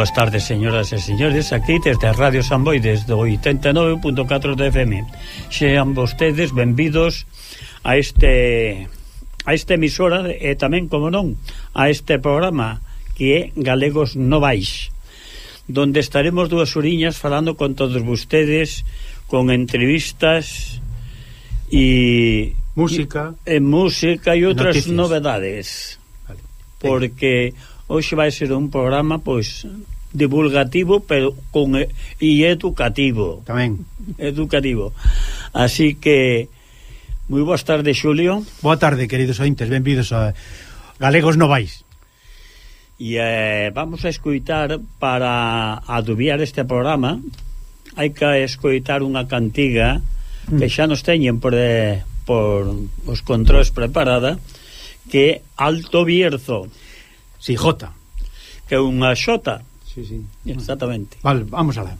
boas tardes, señoras e señores, aquí desde a Radio Samboy desde o 89.4 de FM. Xean vostedes benvidos a este a esta emisora e tamén, como non, a este programa que é Galegos Novais, donde estaremos dúas oriñas falando con todos vostedes, con entrevistas e música e, e música e outras Noticias. novedades. Vale. Porque Hoxe vai ser un programa pois divulgativo, pero con e educativo. Tamén. Educativo. Así que moi boas tardes, Xulio. Boa tarde, queridos ointes, benvidos a Galegos Novais. E eh, vamos a escoitar para adubiar este programa hai que escoitar unha cantiga mm. que xa nos teñen por, de, por os controles preparada que Alto Bierzo Si, J. Que é unha xota. Sí, sí. Exactamente. Vale, vamos alá.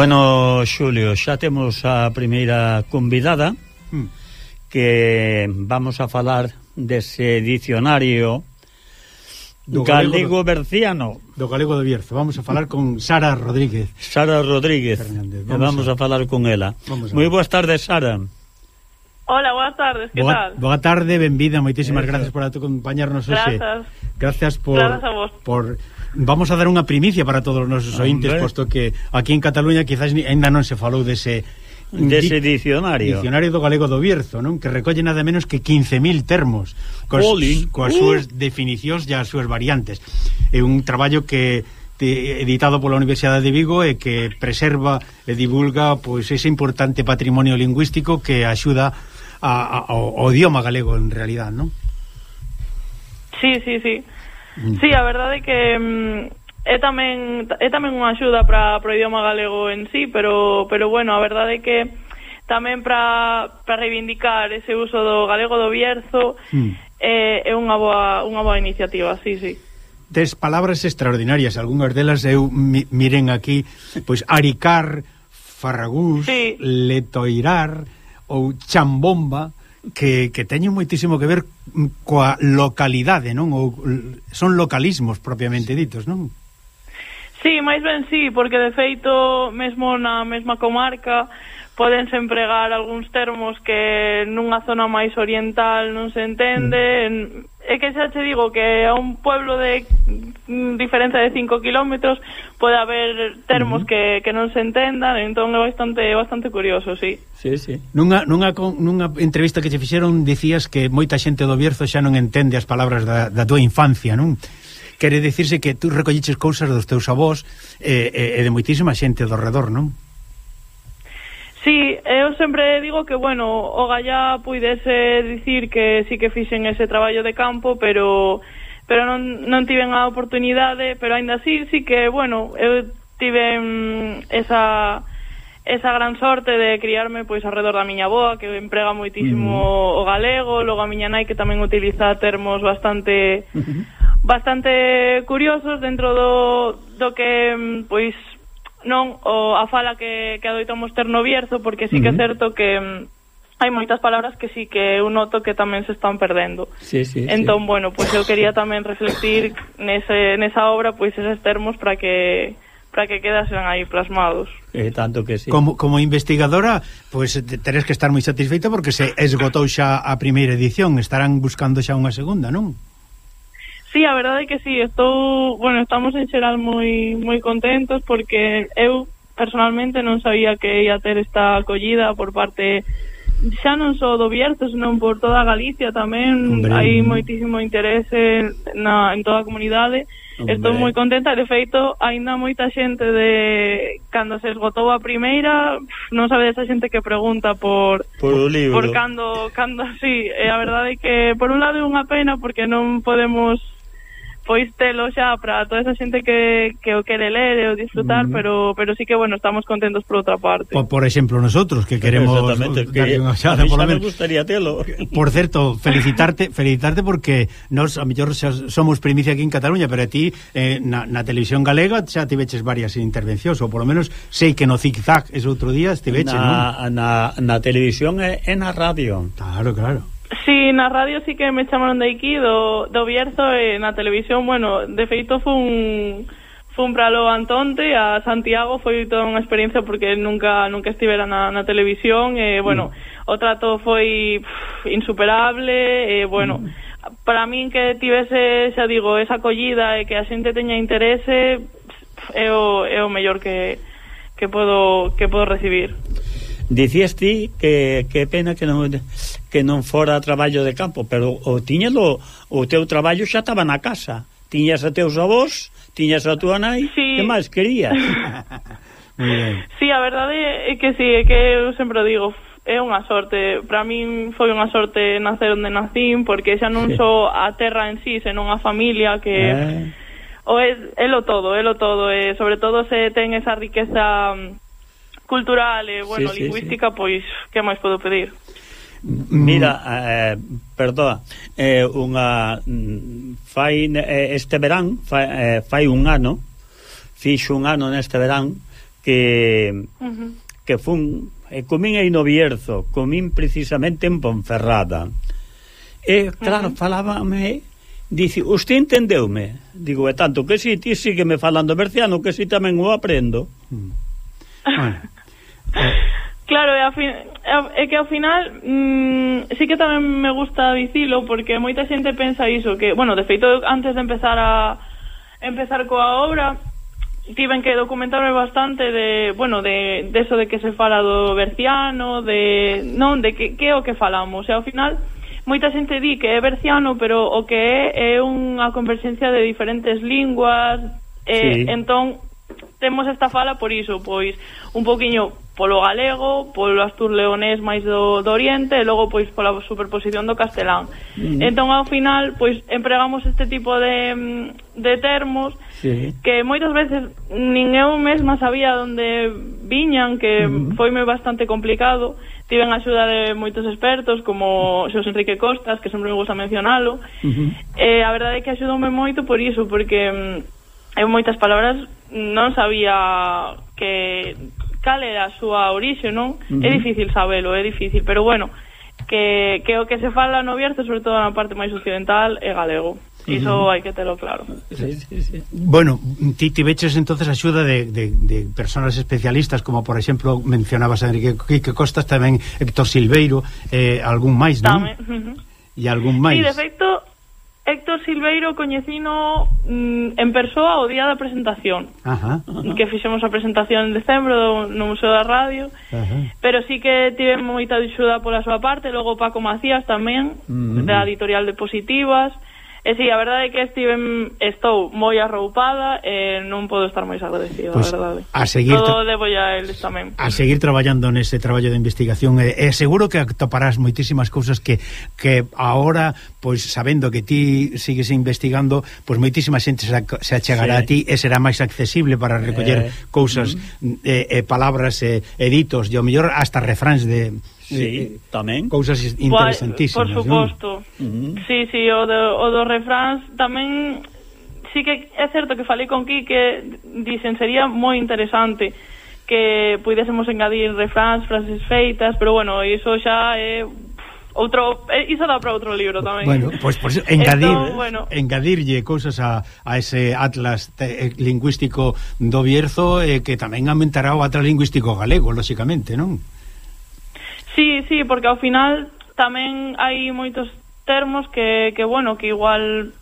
Bueno, Xulio, xa temos a primeira convidada hmm. que vamos a falar dese dicionario do galego, berciano do galego de Bierzo. Vamos a falar con Sara Rodríguez. Sara Rodríguez. Fernández. Vamos, vamos a... a falar con ela. Moi boas tardes, Sara. Hola, boas tardes, que boa, tal? Boa tarde, benvida, moitísimas gracias por acompañarnos hoxe. Gracias. Gracias por, gracias a vos. por Vamos a dar unha primicia para todos os nosos ointes, Hombre. posto que aquí en Cataluña quizás ainda non se falou dese dese dicionario, dicionario do galego do Bierzo, non? Que recolle nada menos que 15.000 termos coas, Olin. coas uh. súas definicións e as súas variantes. É un traballo que editado pola Universidade de Vigo e que preserva e divulga pois ese importante patrimonio lingüístico que axuda a, a, ao, ao idioma galego en realidad, non? Sí, sí, sí. Mm. Sí, a verdade é que mm, é tamén é tamén unha axuda para o idioma galego en sí, pero pero bueno, a verdade é que tamén para para reivindicar ese uso do galego do Bierzo mm. é, é unha boa unha boa iniciativa, sí, sí. Tes palabras extraordinarias, algunhas delas eu mi, miren aquí, pois aricar, farragús, sí. letoirar ou chambomba que, que teñen moitísimo que ver coa localidade, non? Ou son localismos propiamente ditos, non? Sí, máis ben sí, porque de feito mesmo na mesma comarca podense empregar algúns termos que nunha zona máis oriental non se entende, mm é que xa te digo que a un pueblo de mm, diferencia de 5 kilómetros pode haber termos uh -huh. que, que non se entendan, entón é bastante bastante curioso, sí. Sí, sí. Nunha, nunha, nunha entrevista que te fixeron dicías que moita xente do Bierzo xa non entende as palabras da, da tua infancia, non? Quere dicirse que tú recolliches cousas dos teus avós e, e, e de moitísima xente do redor, non? Sí, eu sempre digo que, bueno, o Gallá puidese dicir que sí que fixen ese traballo de campo, pero pero non, non tiven a oportunidade, pero aínda así sí que, bueno, eu tiven mm, esa esa gran sorte de criarme pois alrededor da miña boa, que emprega moitísimo uh -huh. o galego, logo a miña nai que tamén utiliza termos bastante uh -huh. bastante curiosos dentro do, do que mm, pois Non, o, a fala que, que adoitamos ter no Bierzo, porque sí que é certo que mm, hai moitas palabras que sí que eu noto que tamén se están perdendo. Sí, sí, entón, sí. bueno, pois pues eu quería tamén reflectir nese, nesa obra pois pues, eses termos para que para que quedasen aí plasmados. Eh, tanto que sí. Como, como investigadora, pois pues teres que estar moi satisfeita porque se esgotou xa a primeira edición, estarán buscando xa unha segunda, non? Sí, a verdade é que sí, estou, bueno, estamos en xeral moi moi contentos porque eu personalmente non sabía que ia ter esta acollida por parte xa non só do Bierzo, senón por toda Galicia tamén Hombre. hai moitísimo interese na, en toda a comunidade Hombre. estou moi contenta, de feito aínda moita xente de cando se esgotou a primeira non sabe esa xente que pregunta por por, o libro. por cando, cando sí, e a verdade é que por un lado é unha pena porque non podemos pois telo xa para toda esa xente que, que o quere ler e o disfrutar, mm. pero pero sí que bueno, estamos contentos por outra parte. Por, por exemplo, nosotros que queremos Exactamente, uh, que unha xada, por me gustaría telo. Por certo, felicitarte, felicitarte porque nos a mellor somos primicia aquí en Cataluña, pero a ti eh, na, na televisión galega xa tiveches varias intervencións, ou por lo menos sei que no zigzag ese outro día estiveche, na, non? Na, na televisión e, e na radio. Claro, claro. Sí, na radio sí que me chamaron de aquí do, do Bierzo eh, e na televisión, bueno, de feito fun, un fun para lo Antonte a Santiago foi toda unha experiencia porque nunca nunca estivera na, na televisión e bueno, mm. o trato foi pff, insuperable e bueno, mm. para min que tivese, xa digo, esa acollida e que a xente teña interese pff, é o, é o mellor que, que podo que podo recibir. Dicías ti que, que pena que non que non fora traballo de campo, pero o tiñelo, o teu traballo xa estaba na casa. Tiñas a teus avós, tiñas a túa nai, sí. que máis querías? sí, a verdade é que sí, é que eu sempre digo, é unha sorte, para min foi unha sorte nacer onde nacín, porque xa non sí. só a terra en sí, senón a familia que... Eh. O é, é lo todo, é lo todo, e sobre todo se ten esa riqueza mm, cultural e, bueno, sí, sí, lingüística, sí. pois, que máis podo pedir? Mira, eh, perdoa, eh, unha fai eh, este verán, fai, eh, fai un ano, fixo un ano neste verán que uh -huh. que fun e comín aí no Bierzo, comín precisamente en Ponferrada. E claro, uh -huh. falábame Dice, usted entendeume? Digo, é tanto que si, ti sígueme falando berciano, que si tamén o aprendo. Hmm. Bueno, eh, Claro, e, a fin, é que ao final mmm, sí que tamén me gusta dicilo porque moita xente pensa iso que, bueno, de feito antes de empezar a empezar coa obra tiven que documentarme bastante de, bueno, de, de eso de que se fala do berciano, de, non, de que, que é o que falamos, e ao final moita xente di que é berciano, pero o que é é unha converxencia de diferentes linguas, e, sí. entón temos esta fala por iso, pois un poquinho polo galego, polo astur leonés máis do, do oriente e logo pois pola superposición do castelán. Mm. Entón ao final pois empregamos este tipo de, de termos sí. que moitas veces nin eu mesma sabía onde viñan, que mm. foime bastante complicado. Tiven axuda de moitos expertos como Xos Enrique Costas, que sempre me gusta mencionalo. Mm -hmm. eh, a verdade é que axudoume moito por iso, porque mm, eu moitas palabras non sabía que cal era a súa orixe, non? Uh -huh. É difícil sabelo, é difícil, pero bueno, que, que o que se fala no Bierzo, sobre todo na parte máis occidental, é galego. Iso uh -huh. hai que telo claro. Sí, sí, sí. Bueno, ti ti veches entonces axuda de, de, de personas especialistas como por exemplo mencionabas Enrique Quique Costas, tamén Héctor Silveiro, eh, algún máis, non? Tamén. Uh -huh. E algún máis. Sí, de feito Héctor Silveiro coñecino mm, en persoa o día da presentación Ajá. que fixemos a presentación en decembro do, no Museo da Radio Ajá. pero sí que tive moita axuda pola súa parte logo Paco Macías tamén mm da editorial de Positivas E si, sí, a verdade é que estive, estou moi arroupada e non podo estar moi agradecida, pues, a verdade. A seguir Todo debo a eles tamén. A seguir traballando nese traballo de investigación e, e seguro que atoparás moitísimas cousas que que ahora, pois sabendo que ti sigues investigando, pois moitísima xente se, se achegará sí. a ti e será máis accesible para recoller eh, cousas mm. e, e palabras e, editos, e ao mellor hasta refráns de Sí, eh, tamén. Cousas interesantísimas, Por suposto. Non? Sí, sí, o, do, o dos refráns tamén... Sí que é certo que falei con Quique, dicen sería moi interesante que pudésemos engadir refráns, frases feitas, pero bueno, iso xa é outro iso dá para outro libro tamén. Bueno, pois pues, por engadir Esto, bueno. engadirlle cousas a, a ese atlas te, eh, lingüístico do Bierzo eh, que tamén aumentará o atlas lingüístico galego, lóxicamente, non? Sí, sí, porque ao final tamén hai moitos termos que, que bueno, que igual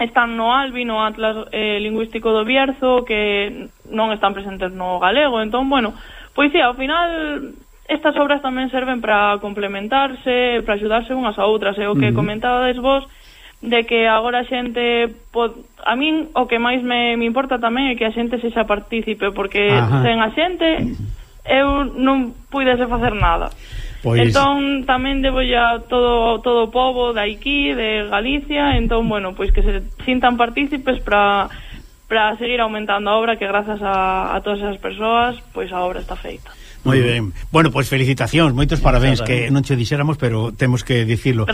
están no Albi, no Atlas eh, Lingüístico do Bierzo, que non están presentes no galego. Entón, bueno, pois sí, ao final estas obras tamén serven para complementarse, para axudarse unhas a outras. E o que comentabades vos, de que agora a xente pod... a min o que máis me, me importa tamén é que a xente sexa partícipe porque Ajá. sen a xente eu non puidese facer nada Pois... Entón, tamén debo a todo, todo o povo de aquí, de Galicia, entón, bueno, pois que se sintan partícipes para para seguir aumentando a obra que grazas a, a todas esas persoas, pois a obra está feita. Moi ben. Bueno, pois felicitacións, moitos parabéns que non che dixéramos, pero temos que dicilo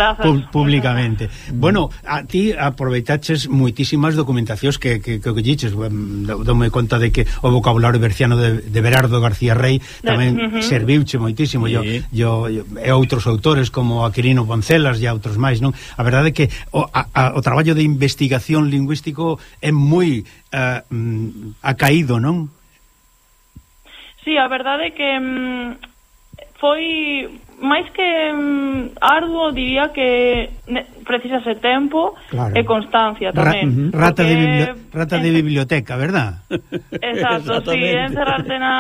públicamente. Bueno, a ti aproveitaches moitísimas documentacións que que que colliches, dome conta de que o vocabulario berciano de, de Berardo García Rey tamén uh -huh. serviuche moitísimo. Sí. Yo, yo, yo e outros autores como Aquilino Poncelas e outros máis, non? A verdade é que o, a, a, o traballo de investigación lingüístico é moi eh, mm, uh, ha caído, non? Sí, a verdade é que mm, foi máis que mm, arduo diría que precisase tempo claro. e constancia tamén. Ra rata, porque... de bibli... rata de biblioteca, verdad? Exacto, si, sí, encerrarte na...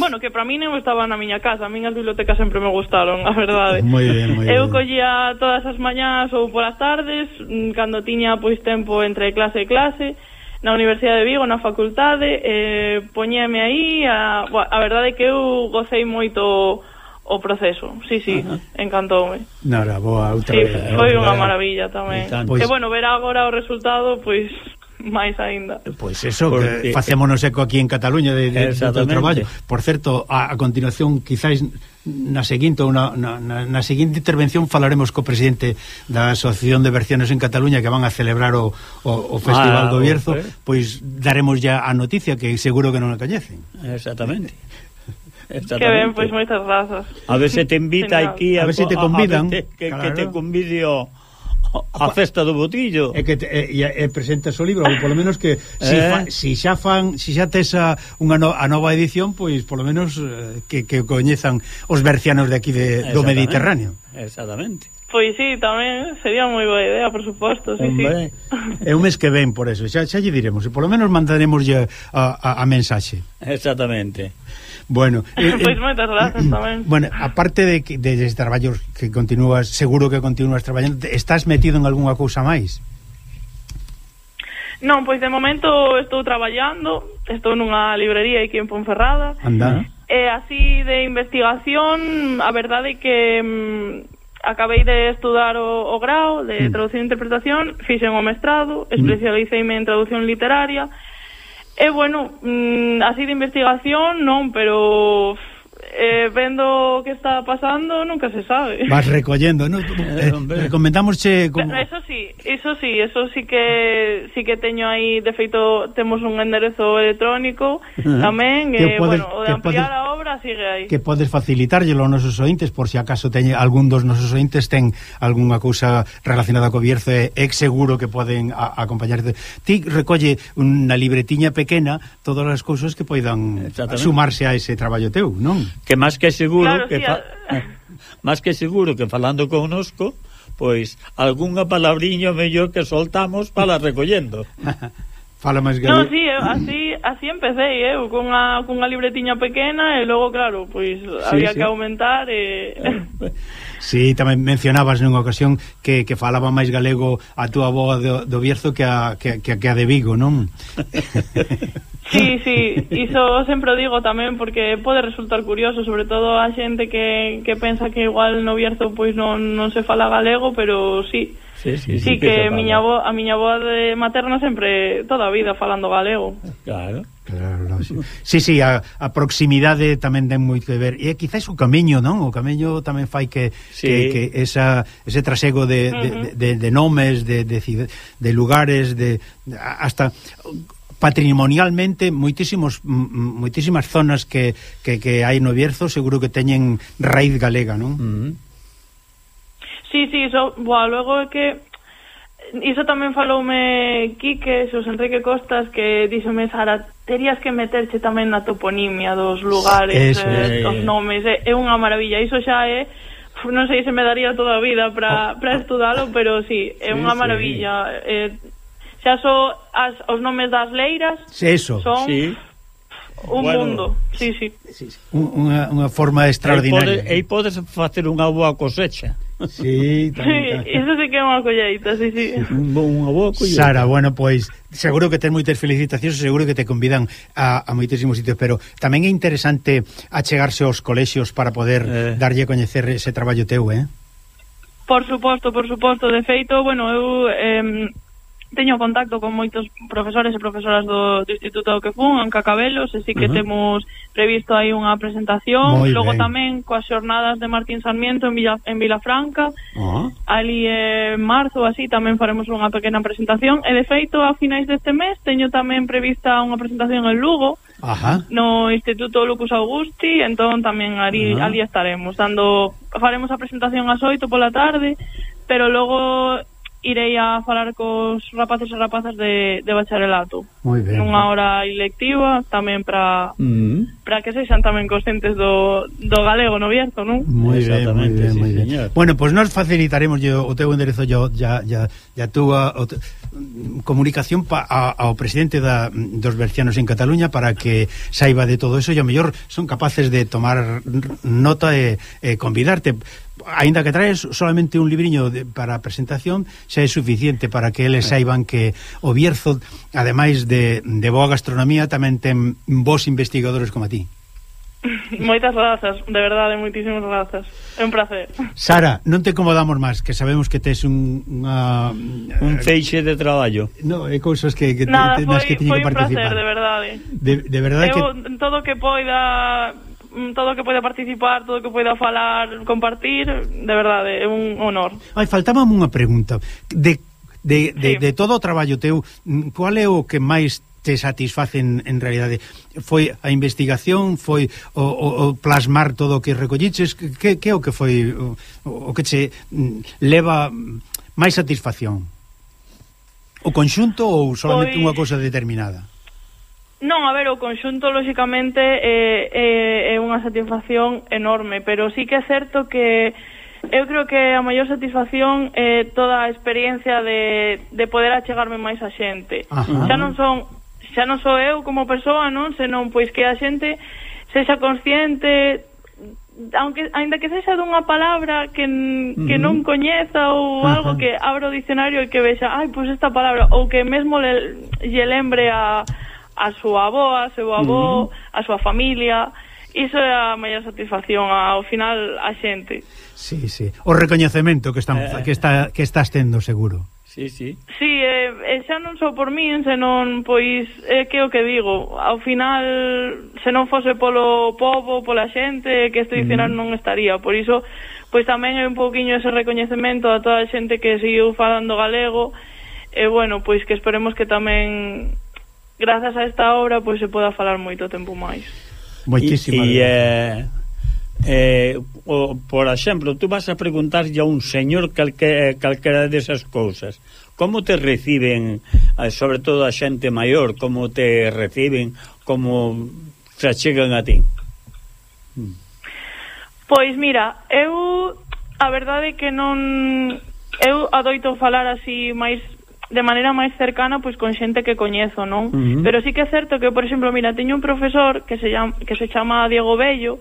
Bueno, que para mí non estaba na miña casa, a mí as bibliotecas sempre me gustaron, a verdade. Muy bien, muy Eu collía todas as mañás ou polas tardes, mm, cando tiña pois tempo entre clase e clase, na Universidade de Vigo, na facultade, eh, poñéme aí, a, a verdade é que eu gocei moito o proceso, sí, sí, Ajá. encantoume. Nara, boa, outra sí, vez. Foi unha maravilla tamén. Pois... Que, bueno, ver agora o resultado, pois, máis aínda. Pois eso, Porque... que facémonos eco aquí en Cataluña de, de, do traballo. Por certo, a, a continuación, quizáis na seguinte ou na, na, na seguinte intervención falaremos co presidente da Asociación de Versiones en Cataluña que van a celebrar o, o, o Festival ah, do Bierzo, eh. pois daremos ya a noticia que seguro que non a coñecen. Exactamente. Que ben, pois moitas grazas. A ver se te invita aquí a, a ver se te convidan, a, ver te, que, claro. que te o, a festa do botillo. É que te, e, e presentas o libro, ou polo menos que si, eh? fa, si xa fan, si xa a unha no, a nova edición, pois polo menos eh, que, que coñezan os bercianos de aquí de, do Mediterráneo. Exactamente. Pois sí, tamén eh, sería moi boa idea, por suposto, sí, Hombre, sí. É un mes que ven por eso, xa, xa lle diremos, e polo menos mandaremos a, a, a mensaxe. Exactamente. Bueno, eh, pois eh, moitas grazas eh, tamén. Bueno, aparte de que de, de traballos que continúas, seguro que continúas traballando, estás metido en algunha cousa máis? Non, pois de momento estou traballando, estou nunha librería aquí en Ponferrada. Anda. E así de investigación, a verdade é que mm, acabei de estudar o, o grau de mm. traducción e interpretación, fixen o mestrado, especialiceime mm. en traducción literaria, E bueno, mm, así de investigación non, pero eh, vendo o que está pasando nunca se sabe. Vas recollendo, ¿no? eh, eh recomendamosche como... Eso sí, eso sí, eso sí que sí que teño aí, de feito temos un enderezo electrónico tamén, que eh, podes, bueno, o de ampliar podes, a obra sigue aí. Que podes facilitárllelo aos nosos ointes por si acaso teñe algún dos nosos ointes ten algunha cousa relacionada co Bierzo é seguro que poden a, acompañarte. Ti recolle unha libretiña pequena todas as cousas que poidan sumarse a ese traballo teu, non? que máis que seguro claro, que fa, máis que seguro que falando connosco, pois algunha palabriña mellor que soltamos para recollendo. Fala máis galego. No, sí, eu, así, así empecé eu, cunha, cunha libretiña pequena e logo, claro, pois sí, había sí. que aumentar e... Sí, tamén mencionabas nunha ocasión que, que falaba máis galego a túa boa do, do Bierzo que a, que, que, que a de Vigo, non? Sí, sí, iso sempre o digo tamén porque pode resultar curioso, sobre todo a xente que, que pensa que igual no Bierzo pois non, non se fala galego, pero sí, Sí, sí, sí, sí que, que miña bo, a miña avó de materna sempre toda a vida falando galego. Claro. Claro, no, sí. sí, sí, a, a proximidade tamén ten moito que ver. E quizás o camiño, non? O camiño tamén fai que, sí. que, que esa, ese trasego de, de, de, de, de nomes, de, de, de lugares, de hasta patrimonialmente moitísimos moitísimas zonas que, que, que hai no Bierzo seguro que teñen raíz galega, non? Uh -huh. Sí, sí, iso, boa, luego é que iso tamén faloume Quique, os Enrique Costas que díxome Sara, terías que meterche tamén na toponimia dos lugares, Eso, eh, dos nomes, é, eh, é unha maravilla. Iso xa é non sei se me daría toda a vida para oh. para estudalo, pero sí, é sí, unha maravilla. Sí. Eh, xa so as, os nomes das leiras. Sí, eso. Son sí. Un bueno, mundo, sí, sí. sí, sí. Unha, unha forma extraordinaria. E podes, e podes facer unha boa cosecha. Sí, tamén. Iso sí que é unha colleita, sí, sí. Un, unha boa colleita. Sara, bueno, pois, seguro que ten moitas felicitacións, seguro que te convidan a, a moitísimos sitios, pero tamén é interesante achegarse aos colexios para poder eh. darlle a coñecer ese traballo teu, eh? Por suposto, por suposto, de feito, bueno, eu eh, teño contacto con moitos profesores e profesoras do, do Instituto do que fun, en Cacabelos, e sí que uh -huh. temos previsto aí unha presentación, Muy logo ben. tamén coas xornadas de Martín Sarmiento en, Villa, en Vilafranca, uh -huh. ali en marzo así tamén faremos unha pequena presentación, e de feito a finais deste mes teño tamén prevista unha presentación en Lugo, Ajá. no Instituto Lucas Augusti, entón tamén ali, ah. ali estaremos, dando faremos a presentación ás 8 pola tarde, pero logo irei a falar cos rapaces e rapazas de, de bacharelato. Moi ben. Nunha hora electiva tamén para mm. para que sexan tamén conscientes do, do galego no Bierzo, non? Moi ben, moi ben, sí, moi ben. Bueno, pois pues nos facilitaremos yo, o teu enderezo yo, ya, ya, ya túa, o te, comunicación pa, a, ao presidente da, dos bercianos en Cataluña para que saiba de todo eso e ao mellor son capaces de tomar nota e, e convidarte Ainda que traes solamente un libriño de, para a presentación, xa é suficiente para que eles saiban que o Bierzo, ademais de, de boa gastronomía, tamén ten bons investigadores como a ti. Moitas grazas, de verdade, moitísimas grazas. É un placer. Sara, non te incomodamos máis, que sabemos que tes un unha, un feixe de traballo. No, é cousas que que Nada, te, foi, que teñen que participar. Placer, de verdade. De, de verdade Eu, que todo que poida todo que poida participar, todo que poida falar, compartir, de verdade, é un honor. Ai, faltaba unha pregunta. De de, de, sí. de todo o traballo teu, mm, cual é o que máis te satisfacen en realidade? Foi a investigación, foi o, o, o plasmar todo o que recolliches, que, que é o que foi o, o que che mm, leva máis satisfacción? O conxunto ou solamente pois... unha cousa determinada? Non, a ver, o conxunto, lóxicamente, é, é, é unha satisfacción enorme, pero sí que é certo que eu creo que a maior satisfacción é toda a experiencia de, de poder achegarme máis a xente. Ajá. Xa non son xa non sou eu como persoa, non? Senón, pois, que a xente sexa consciente aunque aínda que sexa dunha palabra que, que uh -huh. non coñeza ou algo uh -huh. que abra o dicionario e que vexa, ai, pois esta palabra ou que mesmo le, lle lembre a a súa avó, a seu avó, uh -huh. a súa familia, Iso é a maior satisfacción ao final a xente. Sí, sí. O recoñecemento que están eh... eh. que está que estás tendo seguro. Sí, sí. Sí, eh, e xa non só por min, senón, pois, é que o que digo, ao final, se non fose polo povo, pola xente, que este dicionario mm. non estaría, por iso, pois tamén é un pouquiño ese recoñecemento a toda a xente que seguiu falando galego, e bueno, pois que esperemos que tamén, grazas a esta obra, pois se poda falar moito tempo máis. Moitísima. E, E, eh, eh, o, por exemplo, tú vas a preguntarlle a un señor calque, eh, calquera desas cousas como te reciben eh, sobre todo a xente maior como te reciben como se achegan a ti mm. Pois mira, eu a verdade é que non eu adoito falar así máis de maneira máis cercana pois con xente que coñezo, non? Uh -huh. Pero sí que é certo que, por exemplo, mira, teño un profesor que se chama, que se chama Diego Bello,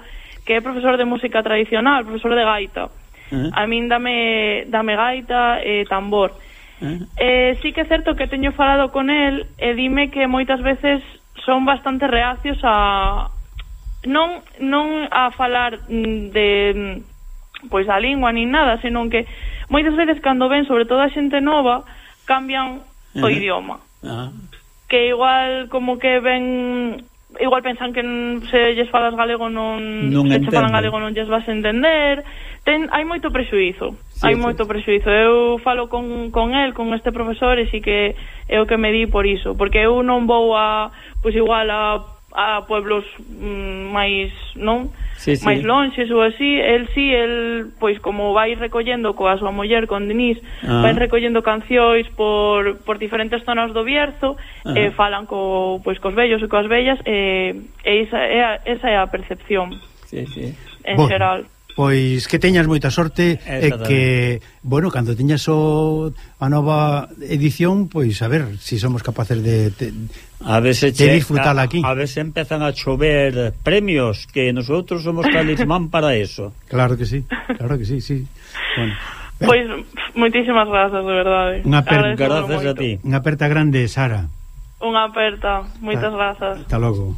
que é profesor de música tradicional, profesor de gaita. Eh? A min dame, dame gaita e tambor. Eh? eh, sí que é certo que teño falado con el e dime que moitas veces son bastante reacios a non non a falar de pois a lingua nin nada, senón que moitas veces cando ven, sobre todo a xente nova, cambian uh o eh. idioma. Ah. Que igual como que ven igual pensan que se lles falas galego non, non se che falan galego non lles vas entender. Ten, hai moito prexuizo sí, hai sí. moito prexuizo eu falo con, con el, con este profesor e si que é o que me di por iso porque eu non vou a pois igual a a pueblos mm, máis, non? Sí, sí. máis lonxes ou así, el si sí, el pois como vai recollendo coa súa muller con Denise, ah. vai recollendo cancións por, por diferentes zonas do Bierzo, ah. eh, falan co pois cos vellos e coas vellas, eh, e esa é a, esa é a percepción. Sí, sí. En bueno. xeral. Pois que teñas moita sorte e que, bueno, cando teñas o, a nova edición, pois a ver se si somos capaces de, de, a veces de disfrutar aquí. A, veces empezan a chover premios que nosotros somos talismán para eso. Claro que sí, claro que sí, sí. Bueno. Eh. Pois, moitísimas grazas, de verdade. Unha aperta gracias a ti. Unha aperta grande, Sara. Unha aperta, moitas grazas. Hasta logo.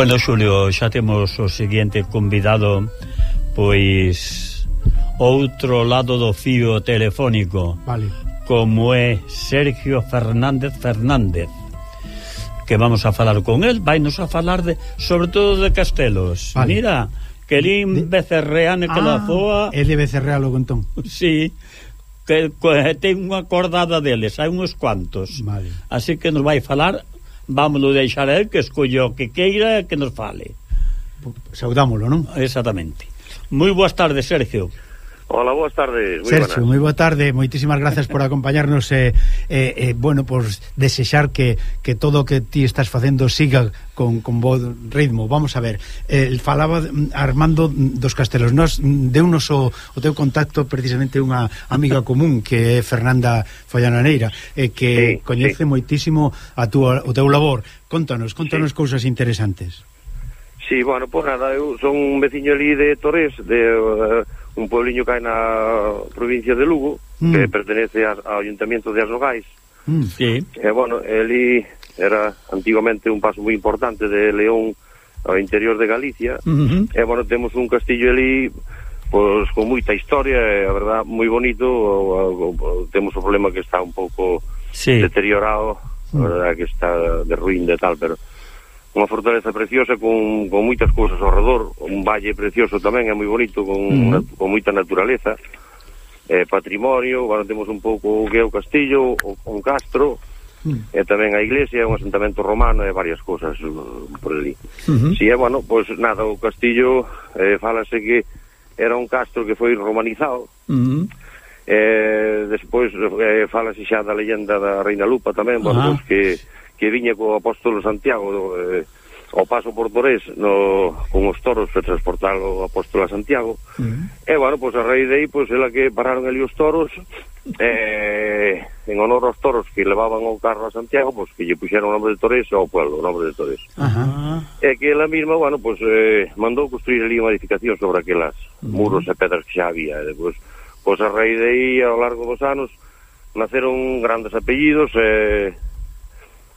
Bueno, Xulio, xa temos o seguinte convidado pois outro lado do fío telefónico. Vale. Como é Sergio Fernández Fernández que vamos a falar con el, vainos a falar de sobre todo de castelos. Vale. Mira, que lín. Becerreane que la ah, foa. É de Becerreal o contón. Sí. Que, que ten unha cordada deles, hai uns cuantos. Vale. Así que nos vai falar vámoslo deixar a el que escollo o que queira que nos fale. Saudámolo, non? Exactamente. Moi boas tardes, Sergio. Hola, boas tardes. Muy Sergio, moi boa tarde. Moitísimas gracias por acompañarnos. Eh, eh, eh, bueno, por pues, desexar que, que todo o que ti estás facendo siga con, con bo ritmo. Vamos a ver, eh, falaba Armando dos Castelos. Nos deunos o, o teu contacto precisamente unha amiga común que é Fernanda Follananeira, eh, que sí, coñece sí. moitísimo a túa, o teu labor. Contanos, contanos sí. cousas interesantes. Sí, bueno, pois pues nada, eu son un veciño ali de Torres, de... Uh, un puebliño que hai na provincia de Lugo, mm. que pertenece a, ao Ayuntamiento de Asnogais. Mm, sí. E, bueno, ele era antigamente un paso moi importante de León ao interior de Galicia. Mm -hmm. E, bueno, temos un castillo ali pois con moita historia, e, a verdad, moi bonito, o, o, o, temos o problema que está un pouco sí. deteriorado, mm. a verdad que está de ruín de tal, pero unha fortaleza preciosa con, con moitas cousas ao redor, un valle precioso tamén, é moi bonito, con, uh na, con moita naturaleza, eh, patrimonio, agora temos un pouco o que é o castillo, o, un castro, mm. e tamén a iglesia, un asentamento romano e varias cousas uh, por ali. Uh. Si é, bueno, pois nada, o castillo, eh, falase que era un castro que foi romanizado, uh -huh. eh, despois eh, falase xa da leyenda da Reina Lupa tamén, bueno, ah. pois que que viña co apóstolo Santiago eh, ao paso portorés no, con os toros para transportar o apóstolo a Santiago uh -huh. e bueno, pois pues, a raíz de aí pois, pues, ela que pararon ali os toros eh, en honor aos toros que levaban o carro a Santiago pois, pues, que lle puxeron o nome de Torres ao pueblo o nome de Torres uh -huh. e que ela mesma bueno, pois, eh, mandou construir ali unha edificación sobre aquelas uh -huh. muros e pedras que xa había e depois, pois a raíz de aí ao largo dos anos naceron grandes apellidos eh,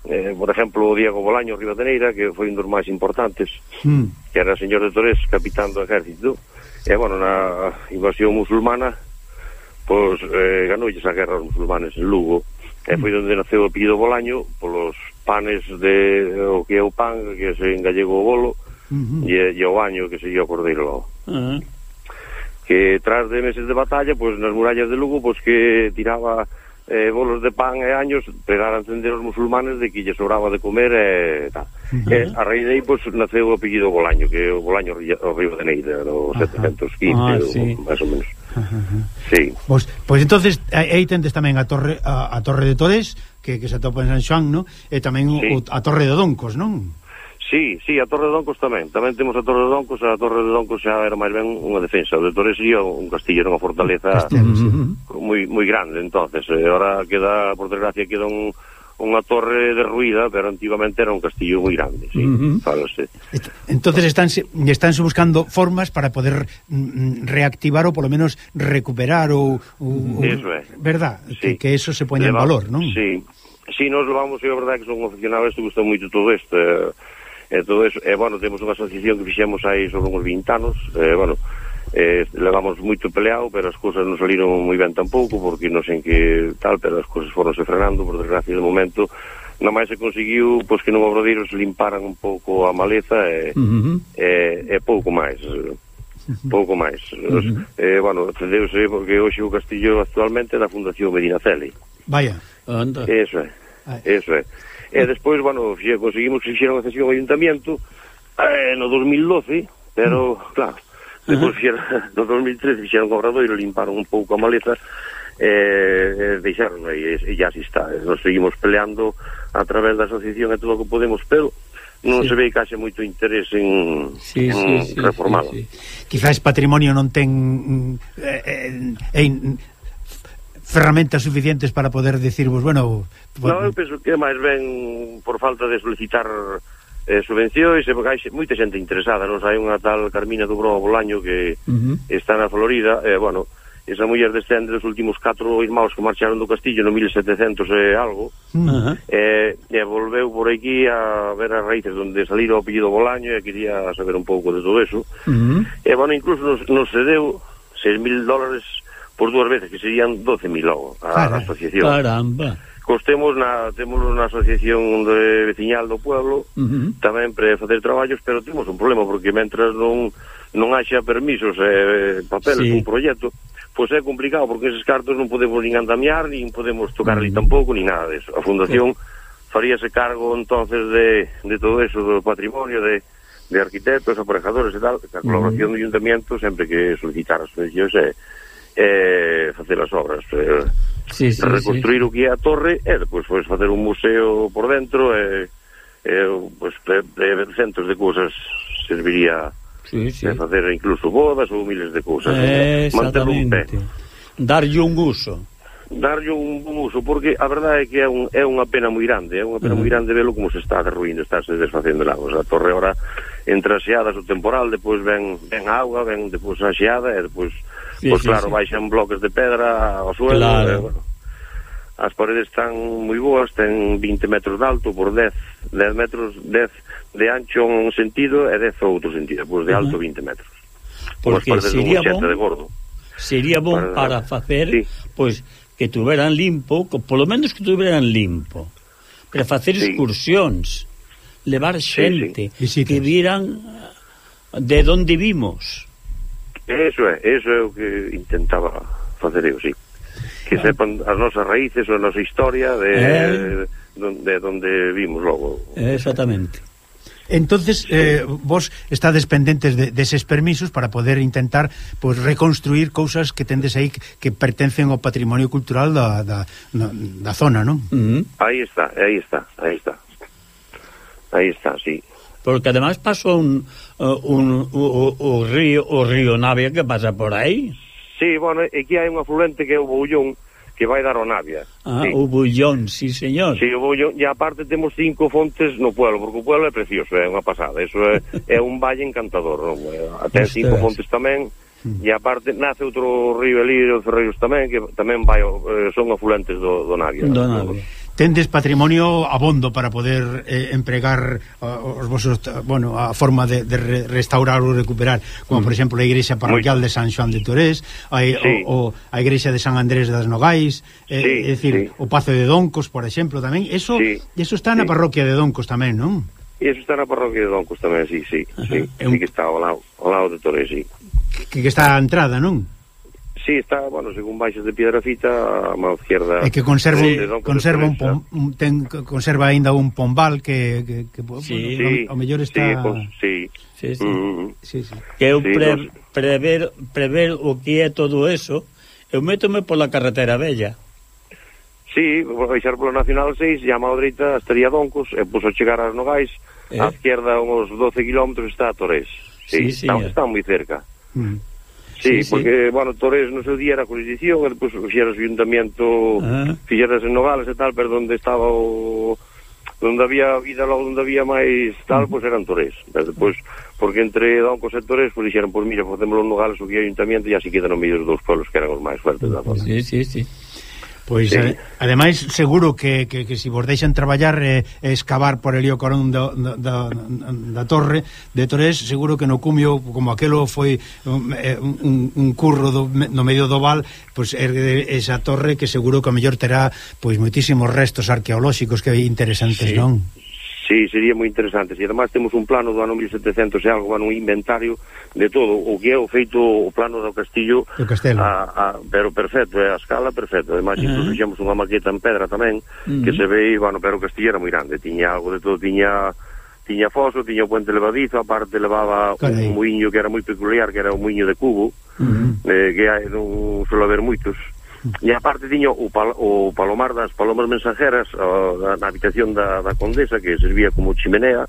eh, por exemplo, o Diego Bolaño Ribateneira, que foi un dos máis importantes, mm. que era señor de Torres, capitán do ejército, e, bueno, na invasión musulmana, pois, eh, ganoulle a guerra aos musulmanes en Lugo, e foi onde naceu o apellido Bolaño, polos panes de, o que é o pan, que se en gallego o bolo, uh -huh. e, e o baño, que se lle o cordeiro logo. Uh -huh. Que tras de meses de batalla, pois, nas murallas de Lugo, pois, que tiraba eh, bolos de pan e años pregaran de os musulmanes de que lle sobraba de comer e tal. Uh -huh. eh, a raíz de aí pois, pues, naceu o apellido Bolaño, que é o Bolaño o Río de Neira, no uh -huh. 715, ah, o, sí. máis ou menos. Uh -huh. Sí. Pois, pois entonces aí tendes tamén a Torre a, a Torre de Todes, que, que se atopa en San Xoán, ¿no? e tamén sí. o, a Torre de Doncos, non? Sí, sí, a Torre de Doncos tamén. Tamén temos a Torre de Doncos, a Torre de Doncos xa era máis ben unha defensa. O de Torres sería un castillo, era unha fortaleza moi moi grande, entonces. Eh, ahora queda, por desgracia, queda un unha torre derruída, pero antigamente era un castillo moi grande, sí, uh -huh. Fálase. Entonces estánse estánse buscando formas para poder mm, mm reactivar ou polo menos recuperar ou, ou eso é. verdad, sí. que, que eso se poña Leva, en valor, non? Sí. Si sí, nos levamos, eu a verdade que son aficionado a isto, gusta moito todo isto. Eh, E todo eso, e bueno, temos unha asociación que fixemos aí sobre uns 20 anos, e bueno, eh, levamos moito peleado, pero as cousas non saliron moi ben tampouco, porque non sei que tal, pero as cousas foronse frenando, por desgracia, de momento, na máis se conseguiu pois que no Obradeiros limparan un pouco a maleza e, uh -huh. e, e pouco máis pouco máis uh -huh. bueno, cedeuse porque hoxe o Castillo actualmente é da Fundación Medina Celi vaya Anda. eso é, Ay. eso é E despois, bueno, xe conseguimos fixeron a cesión ao Ayuntamiento eh, no 2012, pero, mm. claro, depois fixeron, no 2013 fixeron o obradoiro, limparon un pouco a maleza e eh, deixaron, e, e ya así está. Eh, nos seguimos peleando a través da asociación e todo o que podemos, pero non sí. se ve case moito interés en, sí, en sí, sí, reformalo. Sí, sí. Quizás patrimonio non ten mm, Eh, eh, eh, ferramentas suficientes para poder decirvos, bueno... No, eu penso que é máis ben por falta de solicitar eh, subvencións e porque hai moita xente interesada, non hai unha tal Carmina Dubroa Bolaño que uh -huh. está na Florida, e eh, bueno, esa muller descende dos últimos catro irmãos que marcharon do castillo no 1700 e algo uh -huh. e, e volveu por aquí a ver as raíces onde salir o apellido Bolaño e quería saber un pouco de todo eso uh -huh. e bueno, incluso nos, nos cedeu 6.000 dólares por dúas veces, que serían 12.000 logo a, Cara, asociación. Caramba. Costemos na, temos na asociación de veciñal do pueblo, uh -huh. tamén para facer traballos, pero temos un problema, porque mentras non non haxa permisos e eh, papeles sí. un proxecto, pois é complicado, porque eses cartos non podemos nin andamiar, nin podemos tocar ali uh -huh. tampouco, nin nada deso. A Fundación faríase cargo entonces de, de todo eso, do patrimonio, de, de arquitectos, aparejadores e tal, a colaboración uh -huh. do ayuntamiento sempre que solicitar as subvencións é... Eh, eh, facer as obras eh, sí, sí, reconstruir sí. o que é a torre e eh, depois pois, facer un museo por dentro e eh, eh, pois, pues, eh, centros de cousas serviría sí, sí. Eh, facer incluso bodas ou miles de cousas eh, manter un pé darlle un uso darlle un uso porque a verdade é que é, un, é unha pena moi grande, é unha pena uh -huh. moi mm. grande velo como se está derruindo, está se desfacendo lá, o sea, a torre ora entre as xeadas o temporal, depois ven ven auga, ven depois a xeada e depois sí, pois pues, sí, claro, sí. baixan bloques de pedra ao suelo claro. e, bueno, as paredes están moi boas, ten 20 metros de alto por 10, 10 metros, 10 de ancho un sentido e 10 outro sentido, pois de alto uh -huh. 20 metros. Porque sería bon, de gordo. sería bon para, para facer, sí. pois, que tuveran limpo, polo menos que tuveran limpo, para facer sí. excursións, levar xente, sí, sí. Visitas. que viran eh, de onde vimos. Eso é, eso é o que intentaba facer eu, sí. Que sepan as nosas raíces ou a nosa historia de, eh. de donde vimos logo. Exactamente. Entonces, eh, vos estades pendentes de, deses permisos para poder intentar pues, reconstruir cousas que tendes aí que pertencen ao patrimonio cultural da, da, da zona, non? Uh -huh. Aí está, aí está, aí está. Aí está, sí. Porque además pasou un uh, un, o, o, río, o río Navia que pasa por aí? Sí, bueno, aquí hai un afluente que é o Boullón, que vai dar o Navia. Ah, sí. o Bullón, sí, señor. Sí, o Bullón, e aparte temos cinco fontes no pueblo, porque o pueblo é precioso, é unha pasada, eso é, é un valle encantador, non? Ten cinco fontes tamén, mm. e aparte nace outro río ali, os ríos tamén, que tamén vai, eh, son afluentes do, do Navia. Do Navia tendes patrimonio abondo para poder eh, empregar uh, os vosos, ah, bueno, a forma de, de restaurar ou recuperar, como mm. por exemplo a igrexa parroquial de San Xoán de Torés, a, sí. o, o, a igrexa de San Andrés das Nogais, eh, sí, é dicir, sí. o Pazo de Doncos, por exemplo, tamén. Eso sí. eso está na sí. parroquia de Doncos tamén, non? E eso está na parroquia de Doncos tamén, sí, sí. Ajá. sí, é un... sí que está ao lado, ao lado de Torés, sí. Que, que está a entrada, non? Sí, está, bueno, según baixas de Piedrafita, a mão izquierda... É que conserva, sí, conserva, un pom, ten, conserva ainda un pombal que, que, que sí, bueno, sí, o mellor está... Sí, pues, sí. Sí, sí. Mm, sí, sí. Que eu sí, pre, no... prever, prever o que é todo eso, eu métome pola carretera bella. Sí, vou baixar polo Nacional 6, llama a dereita estaría Doncos, e pois puso chegar ás Nogais, eh? á izquierda uns 12 km está a Torres. Sí, sí, sí está, está moi cerca. Mm. Sí, sí porque, sí. bueno, Torres no seu día era jurisdicción, e depois fixeras o ayuntamiento, ah. fixeras en Nogales e tal, pero onde estaba o onde había vida logo onde había máis tal, mm. pois pues eran Torres. Mas depois, porque entre Doncos e Torres, pois dixeron, pois mira, facémoslo en Nogales o que ayuntamiento e así quedan no medio dos dous pueblos que eran os máis fuertes da zona. Sí, sí, sí. Pois sí. ade, ademais seguro que, que, que si vos deixan traballar eh, e eh, excavar por el corón da, da, da torre de Torres, seguro que no cumio como aquelo foi um, eh, un, un, un curro do, no medio do val, pois er, esa torre que seguro que a mellor terá pois moitísimos restos arqueolóxicos que interesantes, sí. non? Sí, sería moi interesante. E además temos un plano do ano 1700 e algo, bueno, un inventario de todo o que é o feito o plano do castillo. Do castelo. A, a, pero perfecto, é a escala perfecta. Además, uh -huh. incluso fixemos unha maqueta en pedra tamén, uh -huh. que se ve, bueno, pero o castillo era moi grande, tiña algo de todo, tiña tiña foso, tiña o puente levadizo, aparte levaba Carai. un muiño que era moi peculiar, que era o muiño de cubo, uh -huh. eh, que hai, non suele haber moitos. E aparte tiño o, pal, o palomar das palomas mensajeras o, na habitación da, da condesa que servía como chimenea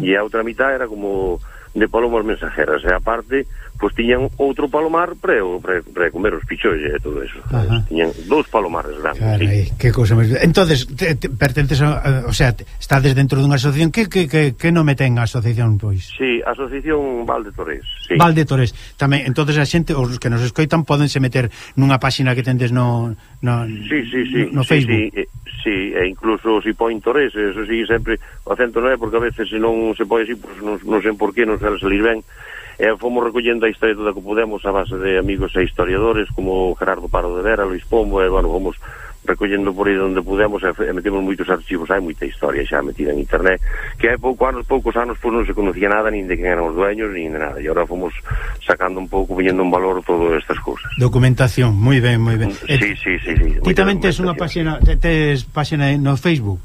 e a outra mitad era como de palomas mensajeras. E aparte pois tiñan outro palomar para, para, para comer os pichoiles e todo eso. Ajá. Tiñan dous palomares grandes. Carai, sí. que cousa máis... Entonces, te, te, pertences a, o sea, estades dentro dunha asociación que, que, que, que nome ten a asociación, pois? Sí, Asociación Valde Torres. Sí. Valde Torres. Tamén, entonces a xente, os que nos escoitan, podense meter nunha páxina que tendes no, no, sí, sí, sí, no, no sí, Facebook. Sí, sí, e incluso se si poin Torres, eso sí, sempre o acento non é, porque a veces se non se pode así, pues, non, non sei por que, non se salir ben, e fomos recollendo a historia toda que podemos a base de amigos e historiadores como Gerardo Paro de Vera, Luis Pombo e bueno, fomos recollendo por aí onde pudemos e, e metemos moitos archivos, hai moita historia xa metida en internet, que hai pouco anos, poucos anos pois non se conocía nada, nin de quen eran os dueños nin de nada, e agora fomos sacando un pouco viñendo en valor todas estas cousas. Documentación, moi ben, moi ben. Sí, eh, sí, sí, sí, Ti tamén tes unha página tes página no Facebook?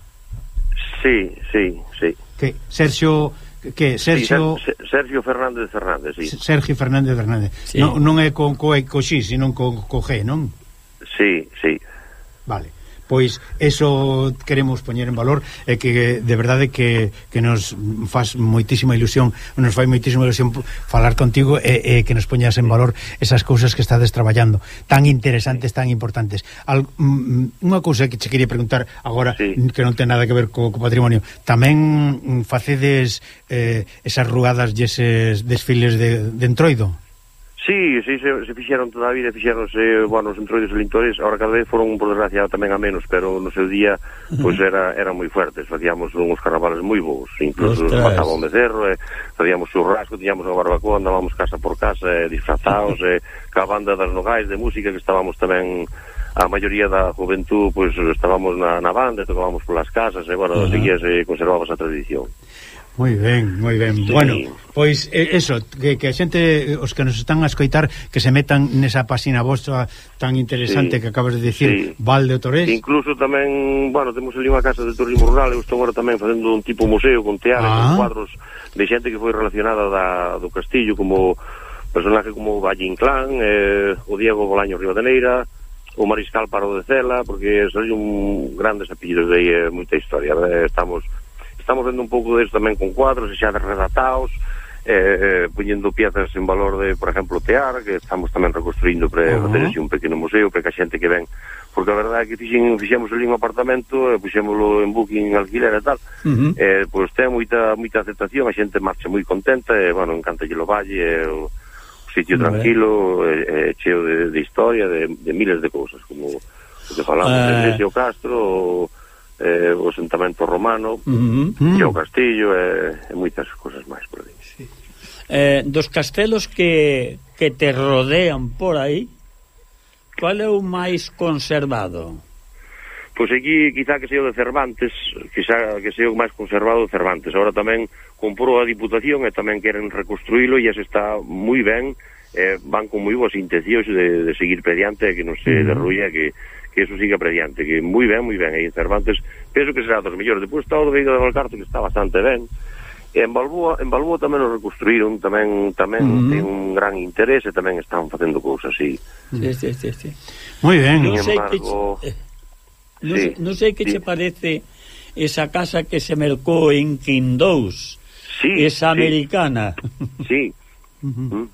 Sí, sí, sí. Que Sergio que Sergio sí, Sergio Fernández Fernández, sí. Sergio Fernández Fernández. Sí. Non, non é con co, co X, sino con co G, non? Sí, sí. Vale pois eso queremos poñer en valor e que de verdade que, que nos faz moitísima ilusión, nos fai moitísima ilusión falar contigo e, e que nos poñas en valor esas cousas que estades traballando, tan interesantes, tan importantes. Al, mm, unha cousa que che quería preguntar agora sí. que non ten nada que ver co, co patrimonio. Tamén facedes eh, esas rugadas e eses desfiles de, de entroido? Sí, sí, se, se fixeron toda a vida, fixeronse, bueno, os entroides e lintores, ahora cada vez foron, por desgracia, tamén a menos, pero no seu día, pois pues, era, eran moi fuertes, facíamos uns carnavales moi bons, incluso Ostras. mataba un becerro, eh, facíamos churrasco, tiñamos unha barbacoa, andábamos casa por casa, eh, disfrazados, eh, ca banda das nogais de música que estábamos tamén a maioría da juventud, pois, pues, estábamos na, na banda, tocábamos polas casas, e, bueno, uh -huh. seguíase, conservaba a tradición. Moi ben, moi ben. Sí. Bueno, pois eh, eso, que, que a xente os que nos están a escoitar que se metan nesa páxina vosa tan interesante sí. que acabas de dicir, sí. Valde Torres. Incluso tamén, bueno, temos ali unha casa de turismo rural, eu estou agora tamén facendo un tipo museo con teatro, ah. con cuadros de xente que foi relacionada da, do castillo como personaje como Valle Inclán, eh, o Diego Bolaño Rivadeneira, o Mariscal Paro de Cela, porque son un grandes apellidos de aí, eh, moita historia, eh, estamos estamos vendo un pouco de tamén con cuadros e xa redatados eh, eh, poñendo piezas en valor de, por exemplo, Tear, que estamos tamén reconstruindo para uh -huh. facer un pequeno museo para que a xente que ven, porque a verdade é que fixen, fixemos ali un apartamento e puxémoslo en booking, en alquiler e tal uh -huh. eh, pois ten moita, moita aceptación a xente marcha moi contenta e, bueno, encanta que lo valle e, o, o sitio Muy tranquilo e, e, cheo de, de historia de, de miles de cousas como o que falamos uh... de Castro o, eh, o asentamento romano uh -huh. e o castillo e, e moitas cousas máis por aí. Sí. Eh, dos castelos que, que te rodean por aí, cal é o máis conservado? Pois aquí quizá que sea o de Cervantes, quizá que sea o máis conservado de Cervantes. Ahora tamén comprou a Diputación e tamén queren reconstruílo e se está moi ben, eh, van con moi boas intencións de, de seguir pediante que non se derrulla, que que eso siga previante, que moi ben, moi ben aí en Cervantes, penso que será dos mellores. Depois está o do Veiga de Valcarce, que está bastante ben, E en Balboa, en Balboa tamén o reconstruíron, tamén tamén mm -hmm. ten un gran interese, tamén están facendo cousas así. Sí, sí, sí, sí. Moi ben. Non sei embargo, que eh, non, sí, non sei que sí. che parece esa casa que se mercou en Quindous. Sí, esa sí. americana. Sí. uh.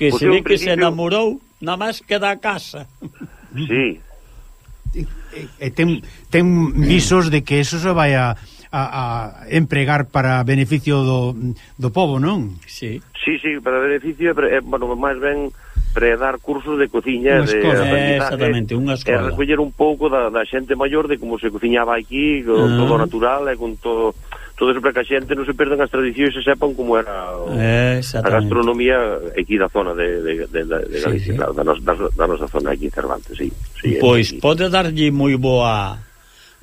Que pues se ve que se enamorou na máis que da casa. sí, e ten, ten visos de que eso se vai a, a, a empregar para beneficio do, do povo, non? Sí. sí, sí, para beneficio, pre, eh, bueno, máis ben para dar cursos de cociña de eh, exactamente, unha eh, escola e recoller un pouco da, da xente maior de como se cociñaba aquí con ah. todo natural e con todo todo eso para que a xente non se perdan as tradicións e sepan como era o, eh, a gastronomía aquí da zona de, de, de, de Galicia, sí, sí. Claro, da, nos, da, da nosa zona aquí en Cervantes, sí, sí, Pois pode darlle moi boa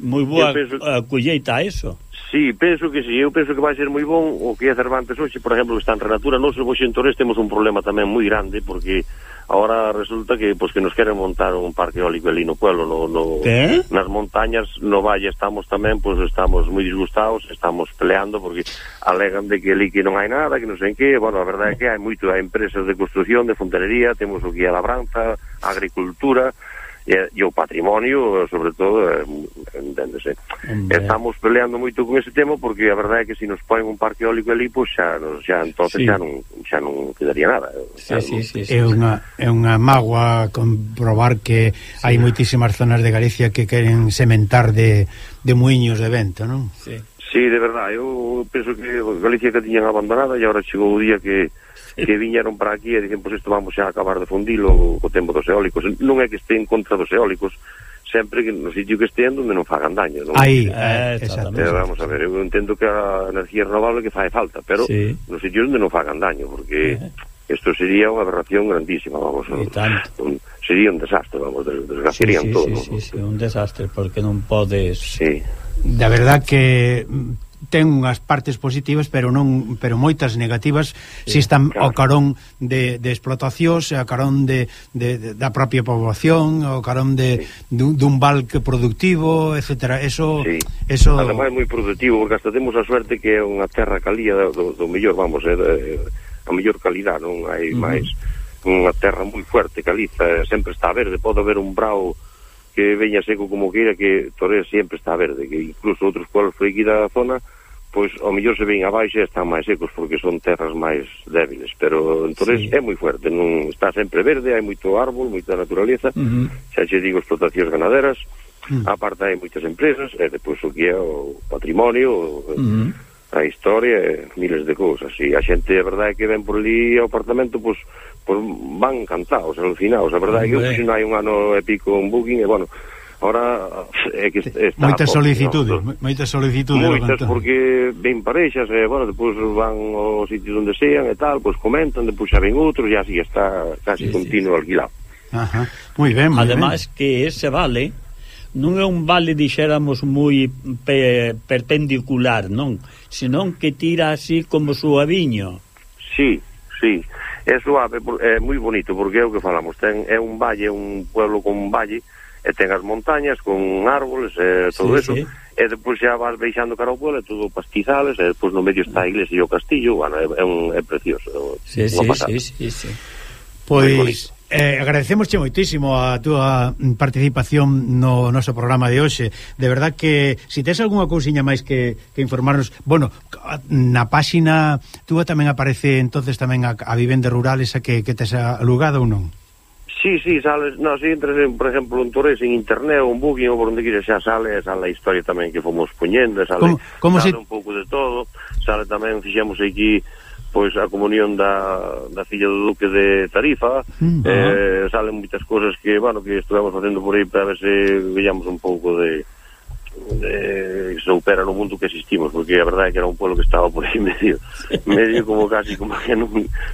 moi boa penso... colleita a eso. Sí, penso que sí, eu penso que vai ser moi bon o que é Cervantes hoxe, por exemplo, que está en Renatura. Nos no Xentores temos un problema tamén moi grande porque ahora resulta que pois pues, que nos queren montar un parque eólico ali no pueblo, no, no ¿Eh? nas montañas, no valle estamos tamén, pois pues, estamos moi disgustados, estamos peleando porque alegan de que ali que non hai nada, que non sei que, bueno, a verdade é que hai moito, hai empresas de construción, de fontanería, temos o que é labranza, agricultura, e, e o patrimonio, sobre todo, eh, enténdese. Hombre. Estamos peleando moito con ese tema porque a verdade é que se nos poen un parque eólico ali, pois xa, xa entonces sí. xa, non, xa non quedaría nada. Xa, sí, sí, sí, sí, é unha é unha magua comprobar que sí. hai moitísimas zonas de Galicia que queren sementar de, de muiños de vento, non? Sí. sí, de verdade, eu penso que Galicia que tiñan abandonada e agora chegou o día que que viñeron para aquí e dicen, pois isto vamos xa acabar de fundilo o tempo dos eólicos. Non é que este en contra dos eólicos, sempre que no sitio que estean onde non fagan daño, non? Aí, eh, exactamente. Eh, vamos a ver, eu entendo que a enerxía renovable que fai falta, pero sí. no sitio onde non fagan daño, porque eh. isto sería unha aberración grandísima, vamos. Un, un, sería un desastre, vamos, desgraciarían sí, sí, todo. Sí, sí, sí, un desastre, porque non podes... Sí. Da verdad que ten unhas partes positivas, pero non pero moitas negativas sí, se están claro. carón de, de explotacións, ao carón de, de, de da propia poboación, ao carón de sí. dun, dun balque productivo, etcétera. Eso sí. eso Ademais é moi productivo porque hasta temos a suerte que é unha terra calía do, do, do mellor, vamos, é, a mellor calidad, non hai uh -huh. máis unha terra moi fuerte, caliza, eh, sempre está verde, pode haber un brao que veña seco como queira, que Torres sempre está verde, que incluso outros pueblos freiquida da zona pois ao mellor se ven abaixo e están máis secos porque son terras máis débiles, pero entón sí. é moi fuerte, non está sempre verde, hai moito árbol, moita naturaleza, uh -huh. xa che digo explotacións ganaderas, uh -huh. aparte hai moitas empresas, e depois o que é o patrimonio, uh -huh. a historia, miles de cousas, e a xente, a verdade, que ven por ali ao apartamento, pois, pois van encantados, alucinados, a verdade é que eu non hai un ano épico en Booking, e bueno, Ora é eh, que está moitas solicitudes, no, moitas solicitudes moitas porque ven parexas e eh, bueno, depois van ao sitio onde sean e tal, pois comentan, depois xa ven outros e así está casi sí, continuo sí. alquilado. Ajá. Moi ben, moi Ademais que ese vale non é un vale dixéramos moi pe, perpendicular, non, senón que tira así como suaviño. Sí, sí. É suave, é moi bonito porque é o que falamos, ten é un valle, un pueblo con un valle e ten as montañas con árboles e todo sí, eso sí. e depois xa vas baixando cara ao pueblo e todo pastizales e depois no medio está a iglesia e o castillo bueno, é, é, un, é precioso sí, sí, sí, sí, sí. pois Eh, agradecemosche moitísimo a túa participación no noso programa de hoxe. De verdad que se si tes algunha cousiña máis que, que informarnos, bueno, na páxina túa tamén aparece entonces tamén a, a vivenda rural esa que, que tes alugada ou non? Sí, sí, sales, no, si entras, en, por exemplo, un Torres en internet, un booking ou por onde quires, xa sale, sale a historia tamén que fomos poñendo, sale, como, como sale si... un pouco de todo, sale tamén, fixemos aquí pois a comunión da, da filla do duque de Tarifa uh -huh. eh, salen moitas cousas que, bueno, que estuvemos facendo por aí para ver se veíamos un pouco de eh, soupera no mundo que existimos porque a verdade é que era un pueblo que estaba por aí medio medio como casi como que non,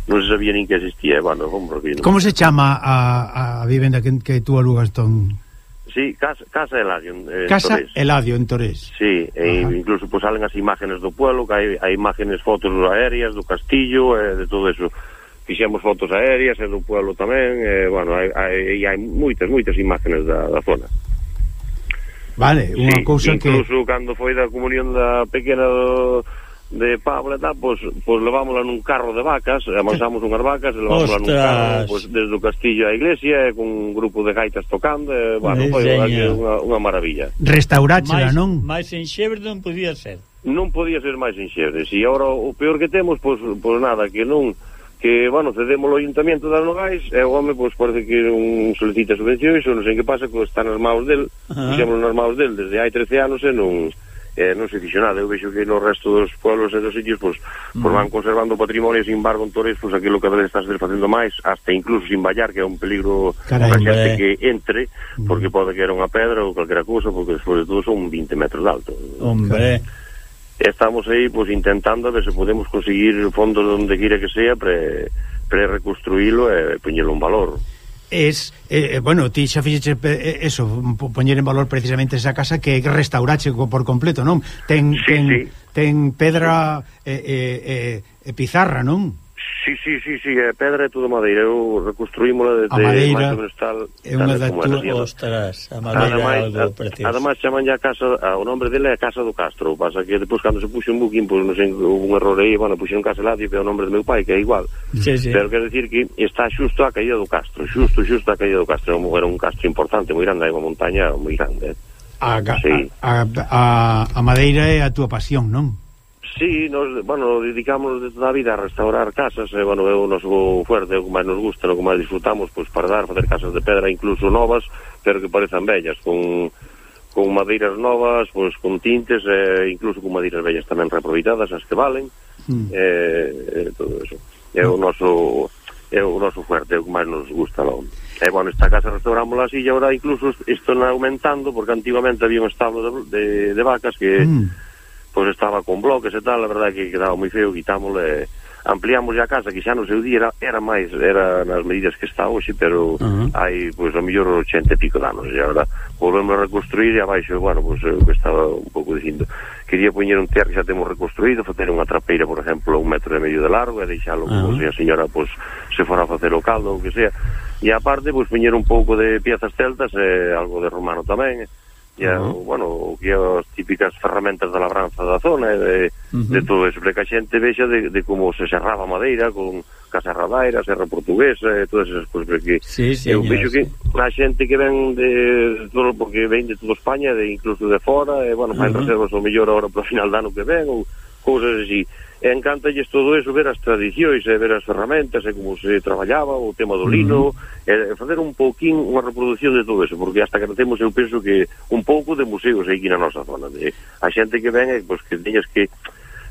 non se sabía nin que existía e bueno, como, porque, como se chama a, a vivenda que, que tú alugas ton? Sí, Casa, casa Eladio eh, Casa Torres. Eladio en Torres Sí, e Ajá. incluso pues, salen as imágenes do pueblo que hai, hai imágenes, fotos aéreas do castillo, eh, de todo eso fixemos fotos aéreas e do pueblo tamén eh, bueno, hai, hai, hai moitas, moitas imágenes da, da zona Vale, unha sí, cousa que... Incluso cando foi da comunión da pequena do de Pablo e tal, pois, pois levámola nun carro de vacas, amansamos unhas vacas e levámola Ostras. nun carro pois, desde o castillo á iglesia e con un grupo de gaitas tocando e, bueno, foi unha, unha maravilla Restauráchela, non? Mais enxebre non podía ser Non podía ser máis enxebre, si agora o peor que temos, pois, pois nada, que non que, bueno, cedemos o Ayuntamiento das Nogais, e o home, pois, parece que un solicita subvencións ou non sei que pasa, que está nas maus del, fixemos nas maus del desde hai 13 anos e non eh, non se fixo nada. Eu vexo que no resto dos pueblos e dos sitios pois, mm. pois van conservando patrimonio, sin embargo, en Torres, pois aquilo que está se facendo máis, hasta incluso sin vallar, que é un peligro Carai, para xente que entre, porque pode que era unha pedra ou calquera cousa, porque despois de todo son 20 metros de alto. Hombre estamos aí pues, intentando a ver se podemos conseguir fondos donde quiera que sea para, pre reconstruílo e poñelo un valor es, eh, eh, bueno, ti xa fixeche eh, eso, poñer en valor precisamente esa casa que restaurache por completo, non? Ten, sí, ten, sí. ten pedra e eh, eh, eh, pizarra, non? Sí, sí, sí, sí, a pedra é tudo madeira. Eu reconstruímola desde a madeira máis ou menos tal. É unha das túas ostras, a madeira ademais, chaman algo precioso. Ademais a casa, a, o nombre dele é a Casa do Castro. Pasa que depois cando se puxo un buquín, pois non sei, houve un error aí, bueno, puxeron Casa Lati, pero o nome do meu pai, que é igual. Sí, sí. Pero quer decir que está xusto a caída do Castro, xusto, xusto a caída do Castro. Era un castro importante, moi grande, hai unha montaña moi grande. A, sí. a, a, a, a madeira é a túa pasión, non? Sí, nos, bueno, dedicámonos desde a vida a restaurar casas, e, eh, bueno, é o noso fuerte, o que máis nos gusta, o que máis disfrutamos, pois para dar, facer casas de pedra, incluso novas, pero que parezan bellas, con, con madeiras novas, pois con tintes, e eh, incluso con madeiras bellas tamén reaproveitadas, as que valen, mm. eh, eh, todo eso. É o noso, é o noso fuerte, é o que máis nos gusta logo. E, bueno, esta casa restaurámola así, e agora incluso isto está aumentando, porque antigamente había un establo de, de, de vacas que... Mm pois estaba con bloques e tal, a verdade que quedaba moi feo, quitámosle, ampliamos a casa, que xa no seu día era, era máis, era nas medidas que está hoxe, pero uh -huh. hai, pois, a mellor 80 e pico danos, e agora volvemos a reconstruir e abaixo, bueno, pois, eu que estaba un pouco dicindo, quería poñer un ter que xa temos reconstruído, facer unha trapeira, por exemplo, un metro e medio de largo, e deixalo, uh -huh. pois, e a señora, pois, se fora a facer o caldo, o que sea, e aparte, pois, poñer un pouco de piezas celtas e algo de romano tamén, e e, uh -huh. bueno, que as típicas ferramentas da labranza da zona e de, uh -huh. de todo eso, para que a xente vexa de, de como se serraba a madeira con caserradaira, serra portuguesa e todas esas cousas, porque sí, sí, eu vexo que a xente que ven de, todo, porque ven de toda España, de incluso de fora, e, bueno, uh -huh. reservas o mellor agora para o final de ano que ven, ou cousas así, e encantalles todo eso, ver as tradicións e ver as ferramentas e como se traballaba o tema do lino, e facer un pouquín unha reproducción de todo eso, porque hasta que temos eu penso que un pouco de museos aquí na nosa zona, de a xente que ven é pois, que teñas que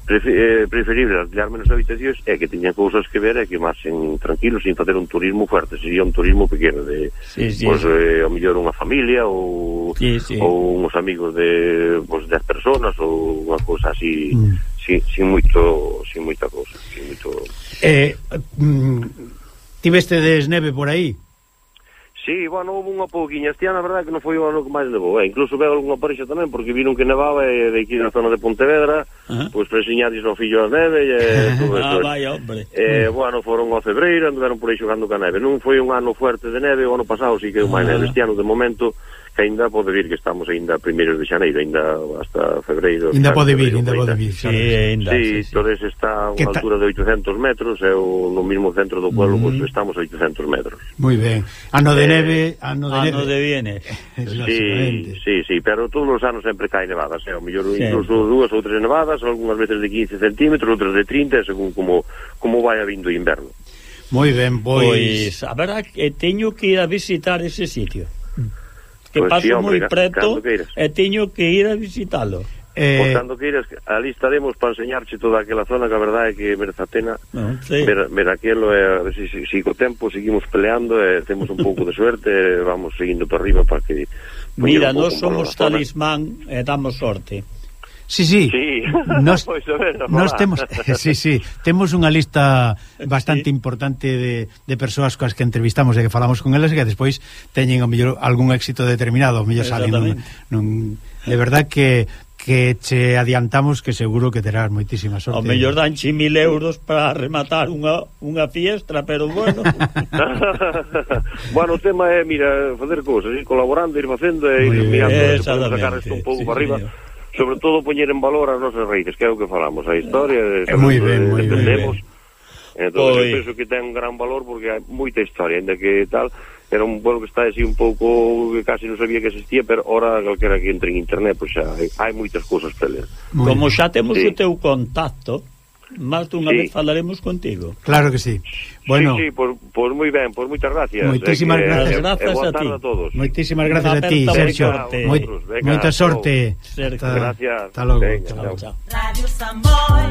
eh, preferible alquilar menos habitacións é que teñan cousas que ver e que marchen tranquilos sin facer un turismo fuerte sería un turismo pequeno de sí, sí. Pois, pues, eh, ao mellor unha familia ou, sí, sí. ou uns amigos de pois, pues, 10 personas ou unha cousa así mm sin, sin moito sin moita cousa, sin moito Eh, mm, tiveste desneve por aí? Sí, bueno, houve unha pouquiña. Este ano, a verdade, que non foi o ano que máis levou. Eh? Incluso veo algunha parexa tamén, porque viron que nevaba e de aquí na zona de Pontevedra, uh -huh. pois pues, presiñatis ao fillo a neve e todo ah, vai, hombre. Eh, bueno, foron ao febreiro, andaron por aí xogando ca neve. Non foi un ano fuerte de neve, o ano pasado sí que é uh -huh. máis neve. Este ano, de momento, que ainda pode vir que estamos ainda primeiros de xaneiro, ainda hasta febreiro. Ainda pode vir, ainda pode vir. Sí, ainda. Sí, sí, sí. Torres está a unha altura de 800 metros, é o, no mismo centro do pueblo, pois, mm. pues estamos a 800 metros. Moi ben. Ano de eh, neve, ano de ano neve. Ano de viene. sí, sí, sí, pero todos os anos sempre cae nevadas, é, eh? o mellor sí. incluso dúas ou tres nevadas, algunhas veces de 15 centímetros, outras de 30, según como, como vai habindo inverno. Moi ben, pois... Pois, a verdad, teño que ir a visitar ese sitio que pues paso sí, moi preto e teño que ir a visitalo. Eh... Pois Por tanto queiras, ali estaremos para enseñarche toda aquela zona que a verdade é que merece a pena ver, ver aquilo e a ver se si, si, si co tempo seguimos peleando e temos un pouco de suerte vamos seguindo para arriba para que Mira, nós somos talismán e damos sorte. Sí, sí. sí. Nos, pois nos temos, sí, sí, temos unha lista bastante sí. importante de, de persoas coas que entrevistamos e que falamos con elas e que despois teñen o mellor algún éxito determinado, o mellor salen nun, nun, de verdad que que che adiantamos que seguro que terás moitísima sorte. Ao mellor dan mil euros para rematar unha, unha fiestra, pero bueno. bueno, o tema é, mira, fazer cousas, ir colaborando, ir facendo, ir mirando, sacar isto un pouco sí, para arriba. Señor sobre todo poñer en valor as nosas raíces, que é o que falamos, a historia, eh, moi ben, moi ben. Entón, eu pois. penso que ten un gran valor porque hai moita historia, ainda que tal, era un pueblo que está así un pouco que casi non sabía que existía, pero ora calquera que entre en internet, pois pues, xa hai, hai moitas cousas para ler. Como xa temos sí. o teu contacto, Marta, unha sí. vez falaremos contigo. Claro que sí. Bueno. Sí, sí, por, por moi ben, por moitas gracias. Moitísimas eh, gracias, eh, gracias eh, a ti. A todos. Moitísimas gracias a ti, Sergio. Moi, moita sorte. Sergio. Ta, gracias. Hasta logo. Venga, chao. Chao. Radio Samboy.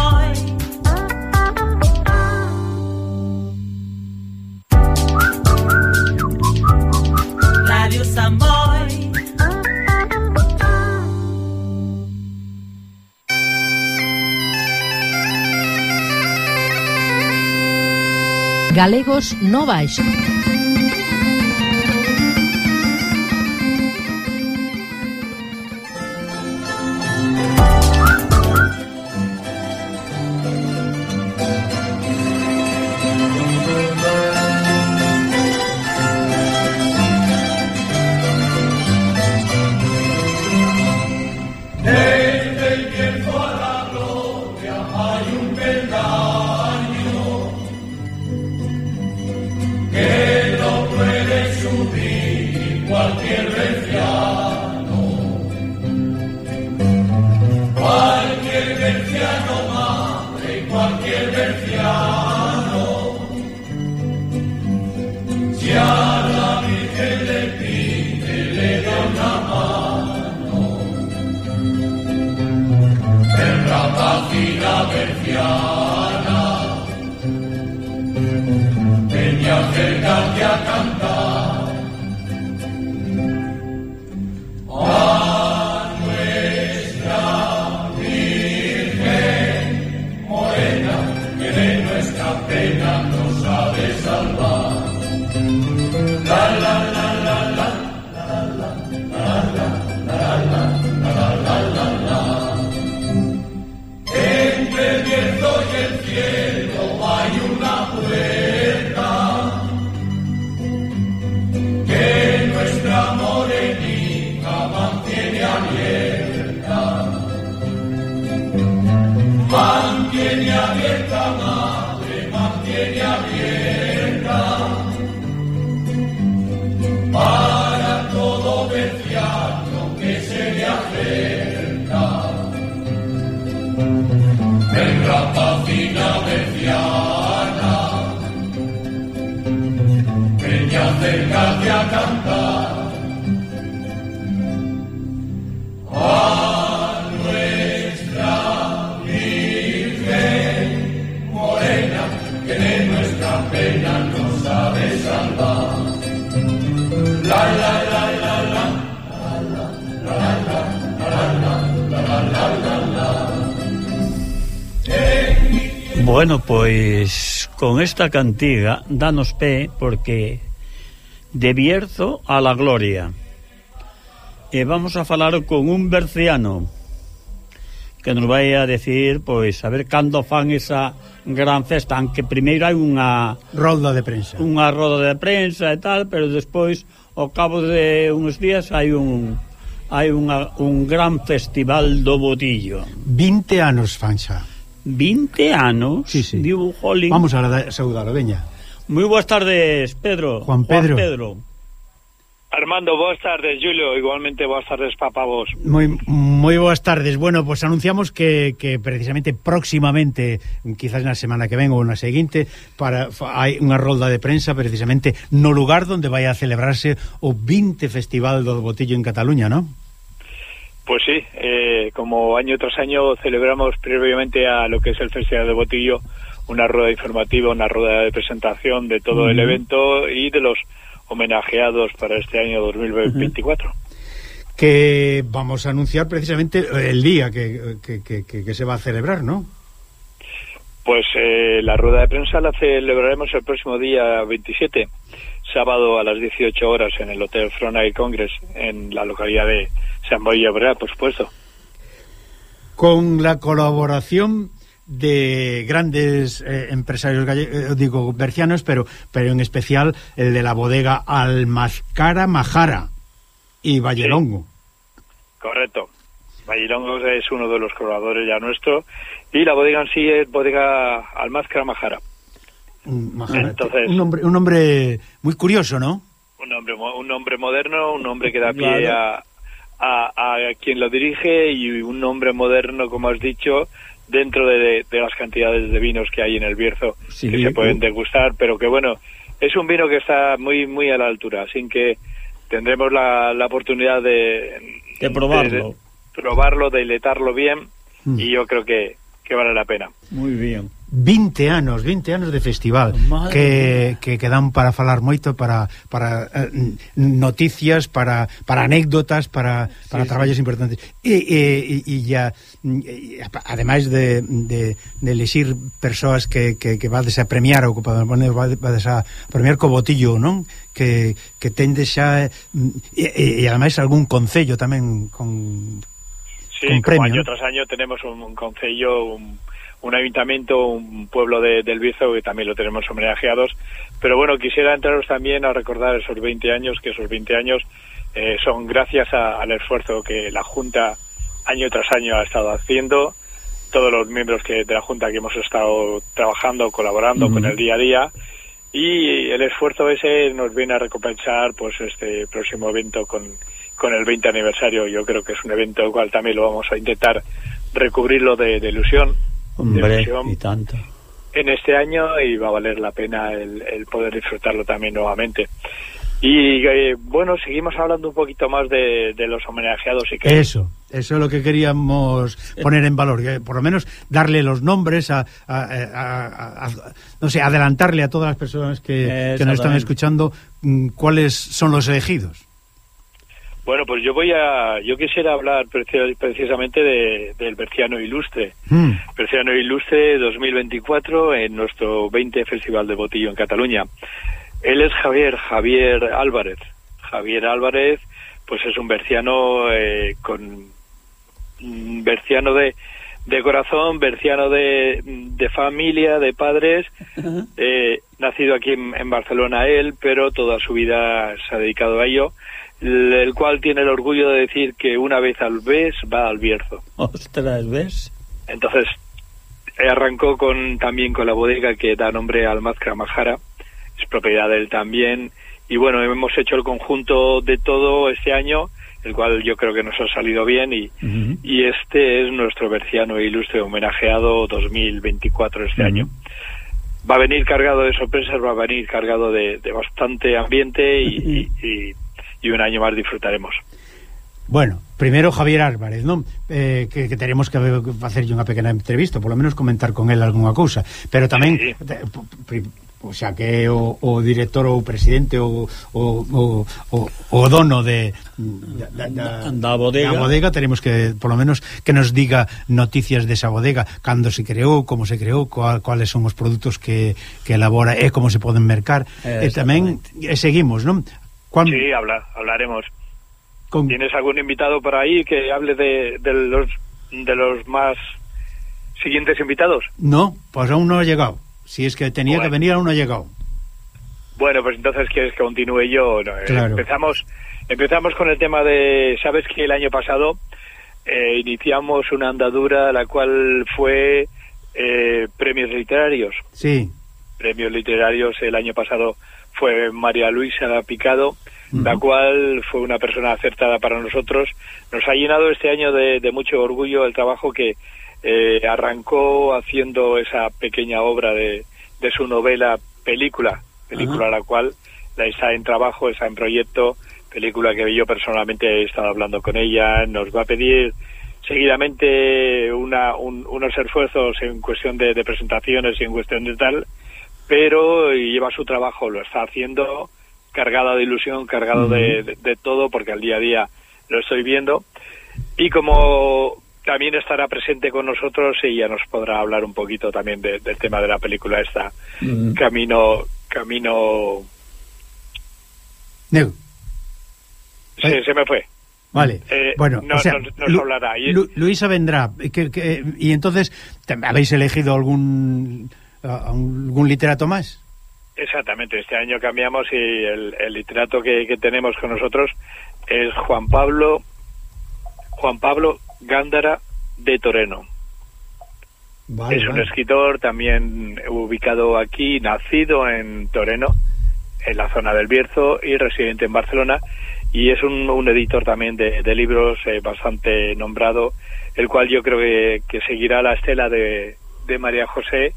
Galegos no baixo. esta cantiga danos pé porque de Bierzo a la gloria. E vamos a falar con un berciano que nos vai a decir, pois, a ver cando fan esa gran festa, aunque primeiro hai unha... Rolda de prensa. Unha roda de prensa e tal, pero despois, ao cabo de uns días, hai un hai unha, un gran festival do botillo. 20 anos fan xa. 20 anos sí, sí. Diu Holling Vamos a saudar, veña Moi boas tardes, Pedro Juan Pedro, Juan Pedro. Armando, boas tardes, Julio, igualmente boas tardes, papá, vos. Moi, moi boas tardes. Bueno, pues anunciamos que, que precisamente próximamente, quizás na semana que ven ou na seguinte, para hai unha rolda de prensa precisamente no lugar onde vai a celebrarse o 20 Festival do Botillo en Cataluña, non? Pues sí, eh, como año tras año celebramos previamente a lo que es el Festival de Botillo una rueda informativa, una rueda de presentación de todo uh -huh. el evento y de los homenajeados para este año 2024. Uh -huh. Que vamos a anunciar precisamente el día que, que, que, que se va a celebrar, ¿no? Pues eh, la rueda de prensa la celebraremos el próximo día 27, sábado a las 18 horas en el Hotel Fronay Congress, en la localidad de San Boy Obrea, por supuesto. Con la colaboración de grandes eh, empresarios gallegos, digo bercianos, pero, pero en especial el de la bodega Almazcara Majara y Vallelongo. Sí, correcto. Vallelongo es uno de los colaboradores ya nuestro y la bodega en sí es bodega Almazcara Majara. Majara. Entonces, un nombre, un nombre muy curioso, ¿no? Un nombre, un nombre moderno, un nombre que da pie claro. a, a, a quien lo dirige y un nombre moderno, como has dicho, dentro de, de las cantidades de vinos que hay en el Bierzo sí, que se pueden degustar, pero que bueno, es un vino que está muy muy a la altura, así que tendremos la, la oportunidad de, de probarlo, de, probarlo, deletarlo bien mm. y yo creo que, que vale la pena. Muy bien. 20 anos, 20 anos de festival Madre que, que quedan para falar moito para, para eh, noticias, para, para anécdotas para, para sí, traballos sí. importantes e, e, e, e ya mm, ademais de, de, de elixir persoas que, que, que vades a premiar ou que vades a premiar co botillo, non? Que, que tendes xa e, e, e ademais algún concello tamén con, sí, con premio. año tras año tenemos un, un concello un un ayuntamiento, un pueblo de, del Bierzo que también lo tenemos homenajeados. Pero bueno, quisiera entraros también a recordar esos 20 años, que esos 20 años eh, son gracias a- al esfuerzo que la Junta año tras año ha estado haciendo, todos los miembros que de la Junta que hemos estado trabajando, colaborando con el día a día, y el esfuerzo ese nos viene a recompensar pues este próximo evento con, con el 20 aniversario. Yo creo que es un evento el cual también lo vamos a intentar recubrirlo de, de ilusión, Hombre, y tanto. en este año y va a valer la pena el, el poder disfrutarlo también nuevamente. Y eh, bueno, seguimos hablando un poquito más de, de los homenajeados y que Eso, eso es lo que queríamos poner en valor, que por lo menos darle los nombres, a, a- a- a- a- no sé, adelantarle a todas las personas que, que nos están escuchando mm, cuáles son los elegidos. Bueno, pues yo voy a, yo quisiera hablar preci- precisamente de, del Berciano Ilustre. Mm, Berciano Ilustre 2024 en nuestro 20 Festival de Botillo en Cataluña. Él es Javier, Javier Álvarez. Javier Álvarez, pues es un berciano eh, con berciano de, de corazón, berciano de, de familia, de padres, eh, nacido aquí en, en Barcelona él, pero toda su vida se ha dedicado a ello, el, cual tiene el orgullo de decir que una vez al mes va al Bierzo. Ostras, ¿ves? Entonces, arrancó con también con la bodega que da nombre al Mazcra Majara, es propiedad de él también, y bueno, hemos hecho el conjunto de todo este año, el cual yo creo que nos ha salido bien, y, y este es nuestro berciano ilustre homenajeado 2024 este año. Va a venir cargado de sorpresas, va a venir cargado de, de bastante ambiente y, y- y- y un año más disfrutaremos. Bueno, primeiro Javier Álvarez, non? Eh, que, que teremos que facerlle unha pequena entrevista, polo menos comentar con él algunha cousa, pero tamén sí. te, eh, pri, o sea que o, o director ou presidente ou o, o, o, o dono de da, da, da, bodega. da bodega teremos que polo menos que nos diga noticias desa bodega, cando se creou, como se creou, cual, cuáles son os produtos que, que elabora eh, e como se poden mercar. Eh, e tamén e seguimos, non? Sí, habla, hablaremos. con, ¿Tienes algún invitado por ahí que hable de, de los de los más siguientes invitados? No, pues aún no ha llegado. Si es que tenía Bueno. que venir, aún no ha llegado. Bueno, pues entonces quieres que continúe yo. No, eh, Claro. Empezamos empezamos con el tema de sabes que el año pasado eh, iniciamos una andadura la cual fue eh, premios literarios. Sí, Premios literarios el año pasado fue María Luisa Picado, la cual fue una persona acertada para nosotros. Nos ha llenado este año de, de mucho orgullo el trabajo que eh, arrancó haciendo esa pequeña obra de, de su novela película, película la cual la está en trabajo, está en proyecto, película que yo personalmente he estado hablando con ella, nos va a pedir seguidamente una, un- unos esfuerzos en cuestión de, de presentaciones y en cuestión de tal, pero lleva su trabajo, lo está haciendo cargada de ilusión, cargado de, de- de todo, porque al día a día lo estoy viendo. Y como también estará presente con nosotros, ella nos podrá hablar un poquito también de- del tema de la película esta, Mm. Camino, Camino... Neu, Se, se me fue. vale. Eh, bueno, no- o sea, nos- nos Lu- hablará. Lu- Luisa vendrá. Que, que- y entonces, ¿te- ¿habéis elegido algún, a- algún literato más? Exactamente, este año cambiamos y el, el literato que, que tenemos con nosotros es Juan Pablo Juan Pablo Gándara de Toreno. Vale, es un vale. escritor también ubicado aquí, nacido en Toreno, en la zona del Bierzo y residente en Barcelona. Y es un, un editor también de, de libros eh, bastante nombrado, el cual yo creo que, que seguirá la estela de, de María José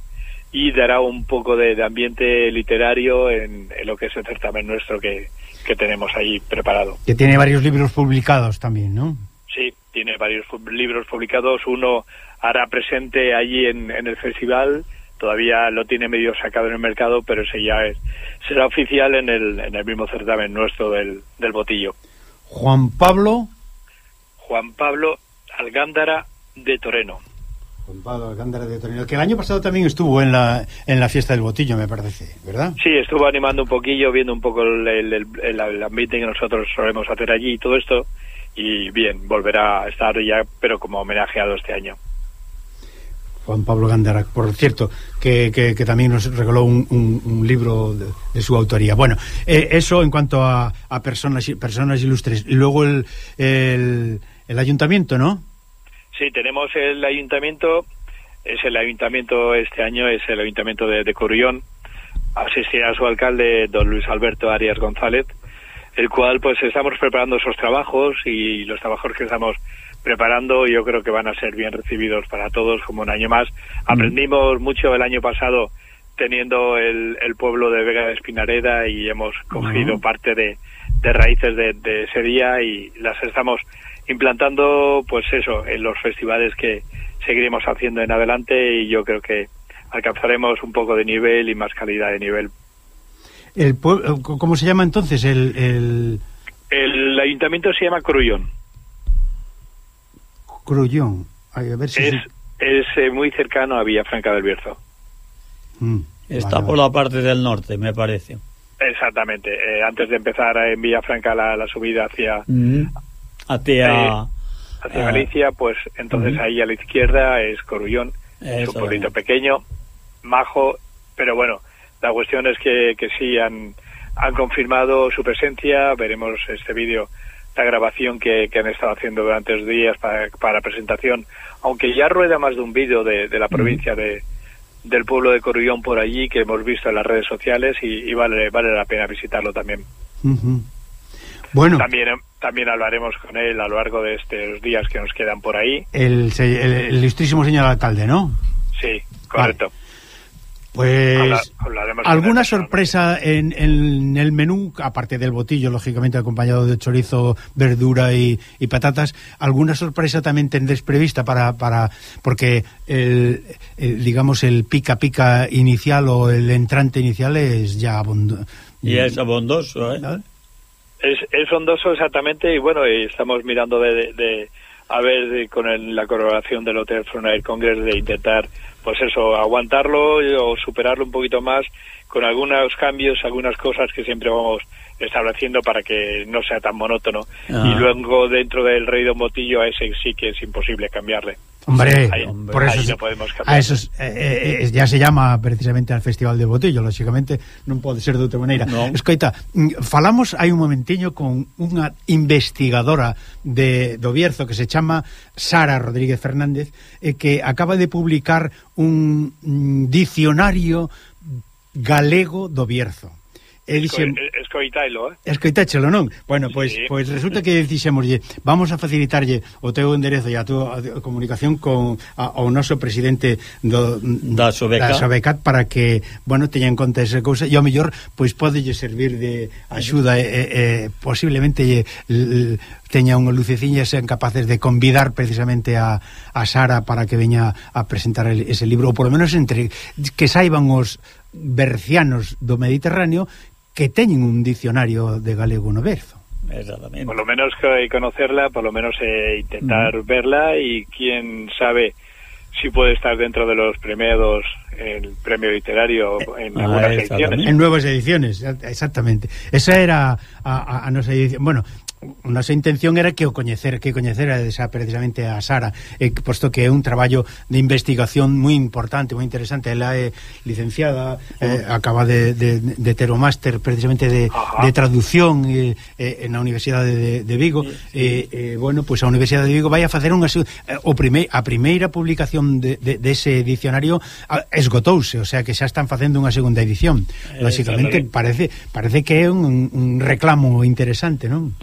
y dará un poco de, de ambiente literario en, en lo que es el certamen nuestro que, que tenemos ahí preparado. Que tiene varios libros publicados también, ¿no? Sí, tiene varios libros publicados. Uno hará presente allí en, en el festival todavía lo tiene medio sacado en el mercado, pero ese ya es, será oficial en el, en el mismo certamen nuestro del, del botillo. Juan Pablo. Juan Pablo Algándara de Toreno. Juan Pablo Algándara de Toreno, que el año pasado también estuvo en la, en la fiesta del botillo, me parece, ¿verdad? Sí, estuvo animando un poquillo, viendo un poco el, el, el, el ambiente que nosotros solemos hacer allí y todo esto, y bien, volverá a estar ya, pero como homenajeado este año. Juan Pablo Gándara, por cierto, que, que, que también nos regaló un, un, un libro de, de, su autoría. Bueno, eh, eso en cuanto a, a, personas personas ilustres. Y luego el, el, el, ayuntamiento, ¿no? Sí, tenemos el ayuntamiento, es el ayuntamiento este año, es el ayuntamiento de, de Corrión. Asistirá a su alcalde, don Luis Alberto Arias González, el cual pues estamos preparando esos trabajos y los trabajos que estamos preparando yo creo que van a ser bien recibidos para todos como un año más. Aprendimos mucho el año pasado teniendo el, el pueblo de Vega de Espinareda y hemos cogido uh -huh. parte de, de raíces de, de, ese día y las estamos implantando pues eso en los festivales que seguiremos haciendo en adelante y yo creo que alcanzaremos un poco de nivel y más calidad de nivel. El ¿Cómo se llama entonces el, el... el ayuntamiento se llama Crullón. Crullón. Ay, a ver si es, se... es eh, muy cercano a Villafranca del Bierzo. Mm, Está vale, por la parte del norte, me parece. Exactamente. Eh, antes de empezar en Villafranca la, la subida hacia... Mm. Hacia... Eh, hacia uh, Galicia, pues entonces uh, ahí a la izquierda es Corullón. Es un pueblito pequeño, majo, pero bueno, la cuestión es que, que sí han, han confirmado su presencia. Veremos este vídeo la grabación que, que, han estado haciendo durante los días para, para presentación, aunque ya rueda más de un vídeo de, de, la provincia de, del pueblo de Corullón por allí que hemos visto en las redes sociales y, y vale, vale la pena visitarlo también. Uh -huh. Bueno. También, también hablaremos con él a lo largo de estos días que nos quedan por ahí. El, el, el ilustrísimo señor alcalde, ¿no? Sí, correcto. Vale. Pues Habla, alguna sorpresa en, en, el menú, aparte del botillo, lógicamente acompañado de chorizo, verdura y, y patatas, alguna sorpresa también tendréis prevista para, para porque el, el, digamos el pica pica inicial o el entrante inicial es ya abondoso. Y es abondoso, ¿eh? Es, es exactamente y bueno, y estamos mirando de, de, de a ver con el, la colaboración del Hotel Frontier Congress de intentar pues eso, aguantarlo o superarlo un poquito más con algunos cambios, algunas cosas que siempre vamos estableciendo para que no sea tan monótono. Ah. Y luego dentro del rey Don Botillo a ese sí que es imposible cambiarle. Hombre, ahí, hombre por eso ahí no podemos cambiar. A esos, eh, eh, eh, ya se llama precisamente al Festival de Botillo, lógicamente non pode ser de outra maneira. No. Escoita, mm, falamos hai un momentiño con unha investigadora de do Bierzo que se chama Sara Rodríguez Fernández e eh, que acaba de publicar un mm, dicionario galego do Bierzo. E dixen, escoitailo, eh? Escoitáchelo, non? Bueno, pois sí. pois resulta que dixémoslle, vamos a facilitarlle o teu enderezo e a túa comunicación con a, ao noso presidente do, da Sobecat. da Sobecat para que, bueno, teña en conta esa cousa e ao mellor pois podelle servir de axuda e, e, e posiblemente lle, l, teña unha luceciña e sean capaces de convidar precisamente a, a Sara para que veña a presentar el, ese libro ou por lo menos entre que saiban os bercianos do Mediterráneo que teñen un diccionario de galego no verso. Exactamente. Por lo menos que conocerla, por lo menos eh, intentar mm. verla y quién sabe si puede estar dentro de los premiados el premio literario en ah, algunas ediciones. En nuevas ediciones, exactamente. Esa era a, a, a nosa edición. Bueno, nosa intención era que o coñecer que coñecera esa, precisamente a Sara eh, posto que é un traballo de investigación moi importante, moi interesante. Ela é licenciada eh, acaba de, de, de ter o máster precisamente de, de traducción eh, eh, na Universidade de, de Vigo. Sí, sí. Eh, eh, bueno, pois pues a Universidade de Vigo vai a facer unha eh, o prime, a primeira publicación de, de, de ese diccionario esgotouse, o sea que xa están facendo unha segunda edición, eh, lóxicamente parece parece que é un, un reclamo interesante, non?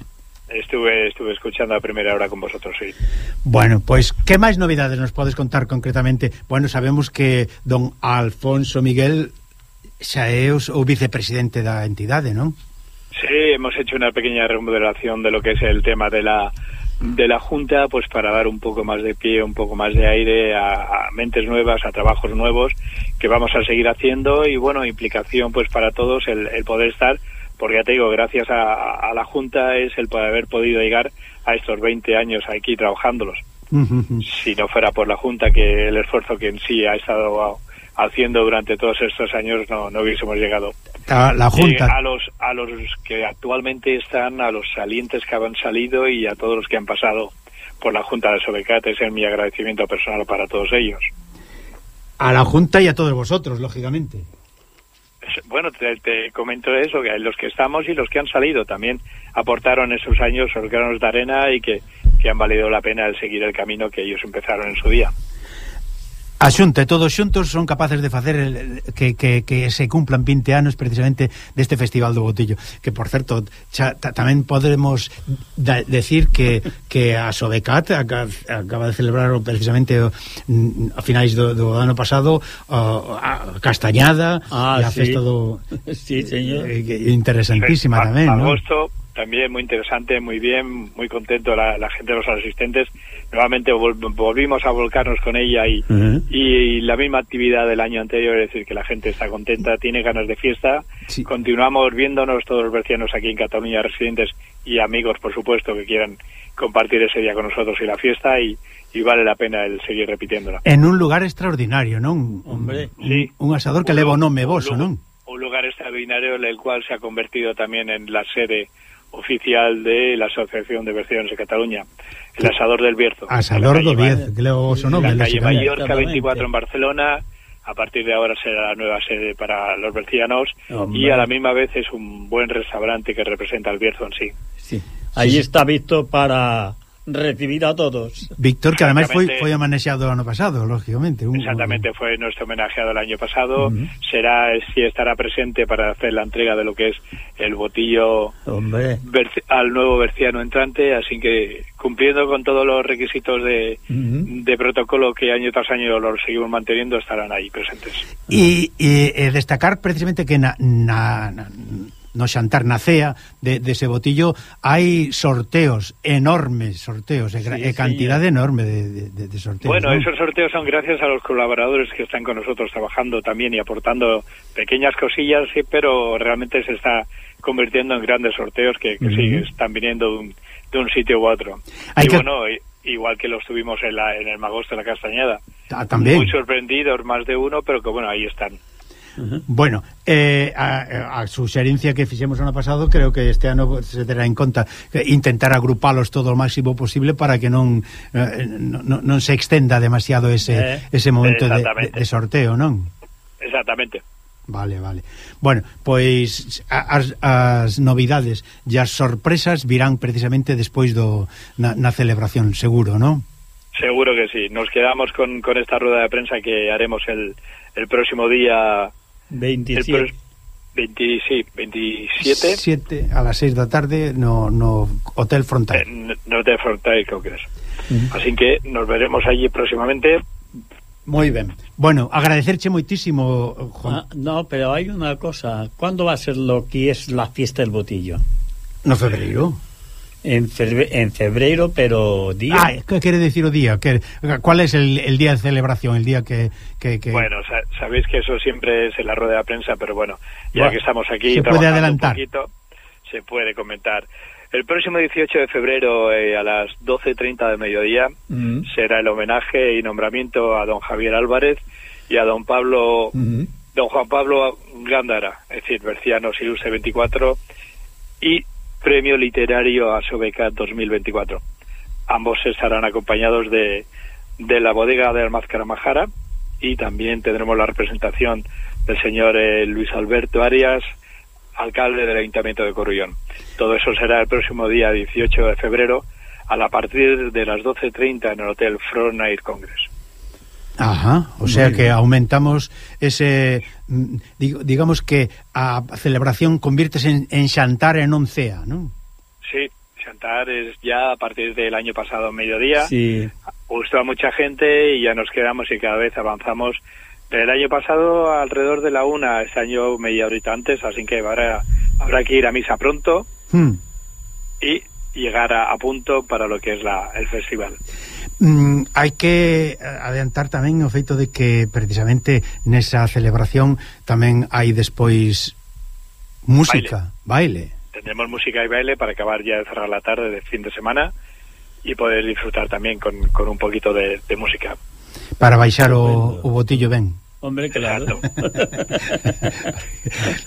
Estuve, estuve escuchando a primeira hora con vosotros, sí. Bueno, pois, pues, que máis novidades nos podes contar concretamente? Bueno, sabemos que don Alfonso Miguel xa é o, o vicepresidente da entidade, non? Sí, hemos hecho una pequeña remodelación de lo que es el tema de la de la Junta, pues para dar un poco más de pie, un poco más de aire a, a mentes nuevas, a trabajos nuevos que vamos a seguir haciendo y bueno, implicación pues para todos el, el poder estar porque ya te digo, gracias a, a, la Junta es el poder haber podido llegar a estos 20 años aquí trabajándolos. Uh -huh. Si no fuera por la Junta, que el esfuerzo que en sí ha estado haciendo durante todos estos años no, no hubiésemos llegado. La, la Junta. Eh, a los a los que actualmente están, a los salientes que han salido y a todos los que han pasado por la Junta de Sobecat, es mi agradecimiento personal para todos ellos. A la Junta y a todos vosotros, lógicamente. Bueno, te, comento eso, que los que estamos y los que han salido también aportaron esos años los granos de arena y que, que han valido la pena el seguir el camino que ellos empezaron en su día. A Xunta e todos xuntos son capaces de facer el, que, que, que se cumplan 20 anos precisamente deste Festival do Botillo que por certo xa, ta, tamén podemos da, decir que, que a Sobecat acaba, acaba de celebrar precisamente mm, a finais do, do ano pasado a, a Castañada ah, e a sí. festa do sí, señor. Eh, interesantísima a, tamén agosto, ¿no? También muy interesante, muy bien, muy contento la, la gente, los asistentes. Nuevamente vol volvimos a volcarnos con ella y, uh -huh. y, la misma actividad del año anterior, es decir, que la gente está contenta, tiene ganas de fiesta. Sí. Continuamos viéndonos todos los bercianos aquí en Cataluña, residentes y amigos, por supuesto, que quieran compartir ese día con nosotros y la fiesta y, y vale la pena el seguir repitiéndola. En un lugar extraordinario, ¿no? Hombre, un, sí. Un asador que leva o nome voso, ¿no? Un lugar extraordinario, el cual se ha convertido también en la sede oficial de la Asociación de Bercianos de Cataluña, el Asador del Bierzo. Asador del Bierzo, que leo su nombre. La calle Mallorca 24 en Barcelona, a partir de ahora será la nueva sede para los bercianos y a la misma vez es un buen restaurante que representa al Bierzo en sí. sí. Ahí sí. está visto para recibir a todos. Víctor, que además foi, foi homenaxeado o ano pasado, lógicamente. Un, Exactamente, fue nuestro homenajeado el año pasado. Uh -huh. Será, si estará presente para hacer la entrega de lo que es el botillo al nuevo berciano entrante, así que cumpliendo con todos los requisitos de, uh -huh. de protocolo que año tras año los seguimos manteniendo, estarán ahí presentes. Y, y eh, destacar precisamente que na, na, na no xantar na cea de, de ese botillo hai sorteos enormes sorteos sí, e, cantidade sí. enorme de, de, de sorteos bueno, ¿no? esos sorteos son gracias a los colaboradores que están con nosotros trabajando también y aportando pequeñas cosillas sí, pero realmente se está convirtiendo en grandes sorteos que, que uh -huh. sí están viniendo de un, de un sitio u otro hay y que... bueno igual que los tuvimos en, la, en el Magosto de la Castañeda ah, también muy sorprendidos más de uno pero que bueno ahí están Uh -huh. Bueno, eh, a, eh, a suxerencia que fixemos ano pasado creo que este ano se terá en conta eh, intentar agrupalos todo o máximo posible para que non eh, non, non se extenda demasiado ese, eh, ese momento de, de sorteo, non? Exactamente. Vale, vale. Bueno, pois as, as novidades e as sorpresas virán precisamente despois do na, na celebración, seguro, non? Seguro que sí. Nos quedamos con, con esta rueda de prensa que haremos el, el próximo día 27. 20, sí, 27. 7 a las 6 da tarde no, no Hotel Frontier. Eh, no Hotel Frontier, creo que es. Uh -huh. Así que nos veremos allí próximamente. Moi ben. Bueno, agradecerche moitísimo, Juan. Ah, no, pero hai unha cosa. ¿Cuándo va a ser lo que es la fiesta del botillo? No febreiro. En, febre, en febreiro, pero día. Ah, ¿qué quiere decir o día? ¿Cuál es el, el, día de celebración? El día que. que, que... Bueno, sabéis que eso siempre es en la rueda de prensa, pero bueno, ya bueno, que estamos aquí. Se puede adelantar. Un poquito, se puede comentar. El próximo 18 de febrero eh, a las 12.30 del mediodía uh -huh. será el homenaje y nombramiento a don Javier Álvarez y a don Pablo, uh -huh. don Juan Pablo Gándara, es decir, Bercianos y UC 24 y Premio Literario a Sobeca 2024. Ambos estarán acompañados de, de la bodega de Almazcara Majara y también tendremos la representación del señor eh, Luis Alberto Arias, alcalde del Ayuntamiento de Corrullón. Todo eso será el próximo día 18 de febrero a la partir de las 12.30 en el Hotel Front Congress. Ajá, o sea Muy que bien. aumentamos ese digamos que a celebración convírtese en, en xantar e non cea, non? Sí, xantar es ya a partir del año pasado mediodía. Sí. Gustó a mucha gente y ya nos quedamos y cada vez avanzamos. El año pasado alrededor de la una, este año media horita antes, así que habrá, habrá que ir a misa pronto. Hmm. Y llegar a, a punto para lo que es la, el festival. Mm, hai que eh, adiantar tamén o feito de que precisamente nesa celebración tamén hai despois música, baile. baile. Tendremos música e baile para acabar ya de cerrar la tarde de fin de semana y poder disfrutar también con, con un poquito de, de música. Para baixar o, o botillo ben. Hombre, claro.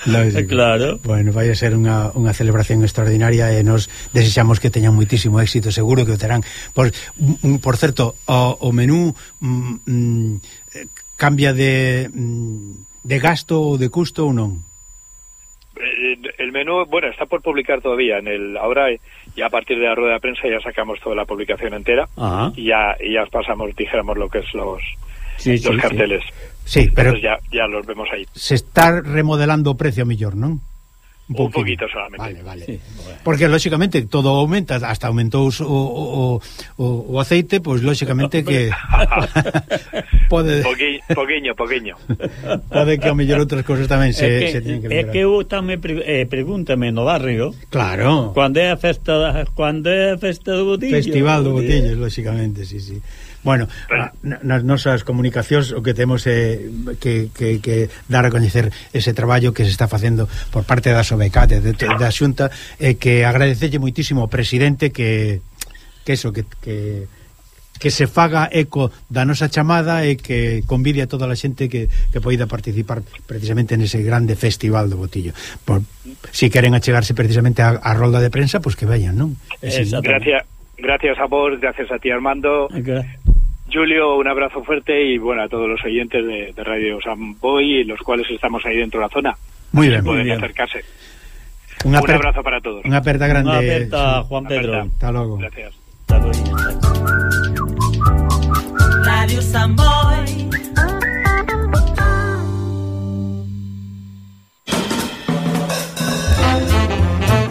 Lógico. Claro. Bueno, vai a ser unha, unha celebración extraordinaria e nos desexamos que teñan moitísimo éxito, seguro que o terán. Por, un, por certo, o, o menú mm, mm cambia de, mm, de gasto ou de custo ou non? Eh, el menú, bueno, está por publicar todavía. En el ahora ya a partir de la rueda de prensa ya sacamos toda la publicación entera Ajá. y ya y ya pasamos, dijéramos lo que es los sí, los sí, carteles. Sí. Sí, pero Entonces ya, ya los vemos ahí. Se está remodelando o precio mellor, non? Un, un poquito solamente. Vale, vale. Sí. Porque lógicamente todo aumenta, hasta aumentou o, o, o, o aceite, pois pues, lógicamente que pode poquiño, poqueño. poquiño. Pode que ao mellor outras cousas tamén se, é que, se tienen que liberar. É que eu tamén pre, eh, pregúntame no barrio. Claro. Cando é a festa, cando é a festa do botillo. Festival do botillo, lógicamente, sí, sí. Bueno, a, nas nosas comunicacións o que temos é eh, que, que, que dar a coñecer ese traballo que se está facendo por parte da Sobecate, de, da Xunta, e eh, que agradecelle moitísimo ao presidente que que eso, que, que que se faga eco da nosa chamada e que convide a toda a xente que, que poida participar precisamente nese grande festival do Botillo. Por, si queren achegarse precisamente a, a rolda de prensa, pois pues que veñan, non? Gracias. Gracias a vos, gracias a ti Armando. Julio, un abrazo fuerte y bueno a todos los oyentes de, de Radio Samboy, los cuales estamos ahí dentro de la zona. Muy bien. Pueden bien. acercarse. Un abrazo para todos. Unha aperta grande. Unha aperta, sí. Juan Una Pedro aperta. Hasta logo. Gracias. Hasta luego. Radio Samboy.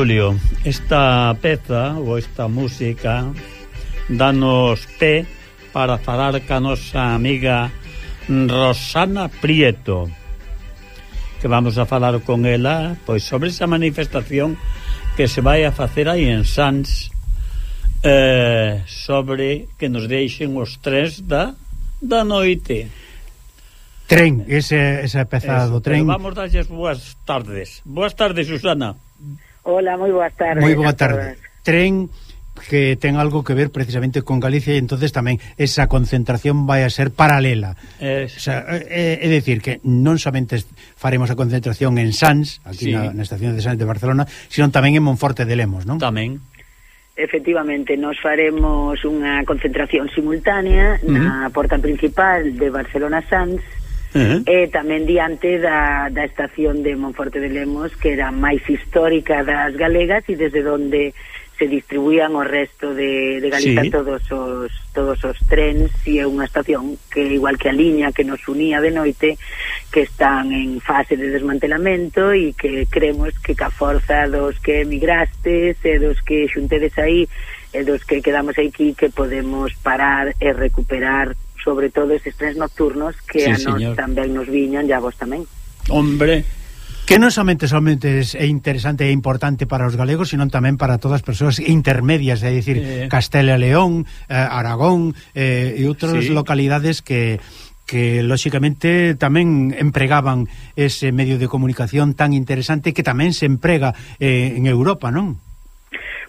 Xulio, esta peza ou esta música danos pé para falar ca nosa amiga Rosana Prieto que vamos a falar con ela pois sobre esa manifestación que se vai a facer aí en Sans eh, sobre que nos deixen os tres da, da noite. Tren, ese, esa peza Eso, do tren. Vamos darlles boas tardes. Boas tardes, Susana. Hola, moi boa tarde. Moi boa tarde. Tren que ten algo que ver precisamente con Galicia e entonces tamén esa concentración vai a ser paralela. Es... o sea, é, é decir, que non somente faremos a concentración en Sans, aquí sí. na, na estación de Sans de Barcelona, sino tamén en Monforte de Lemos, non? Tamén. Efectivamente, nos faremos unha concentración simultánea na uh -huh. porta principal de Barcelona Sans, Uh eh, -huh. E tamén diante da, da estación de Monforte de Lemos, que era máis histórica das galegas e desde donde se distribuían o resto de, de Galicia sí. todos os todos os trens e é unha estación que igual que a liña que nos unía de noite que están en fase de desmantelamento e que creemos que ca forza dos que emigrastes e dos que xuntedes aí e dos que quedamos aquí que podemos parar e recuperar sobre todo estes trens nocturnos que sí, a nos señor. tamén nos viñan e a vos tamén. Hombre, que non somente somente é interesante e importante para os galegos, sino tamén para todas as persoas intermedias, é dicir, eh... Castela e León, eh, Aragón eh, e outras sí. localidades que que lóxicamente tamén empregaban ese medio de comunicación tan interesante que tamén se emprega eh, en Europa, non?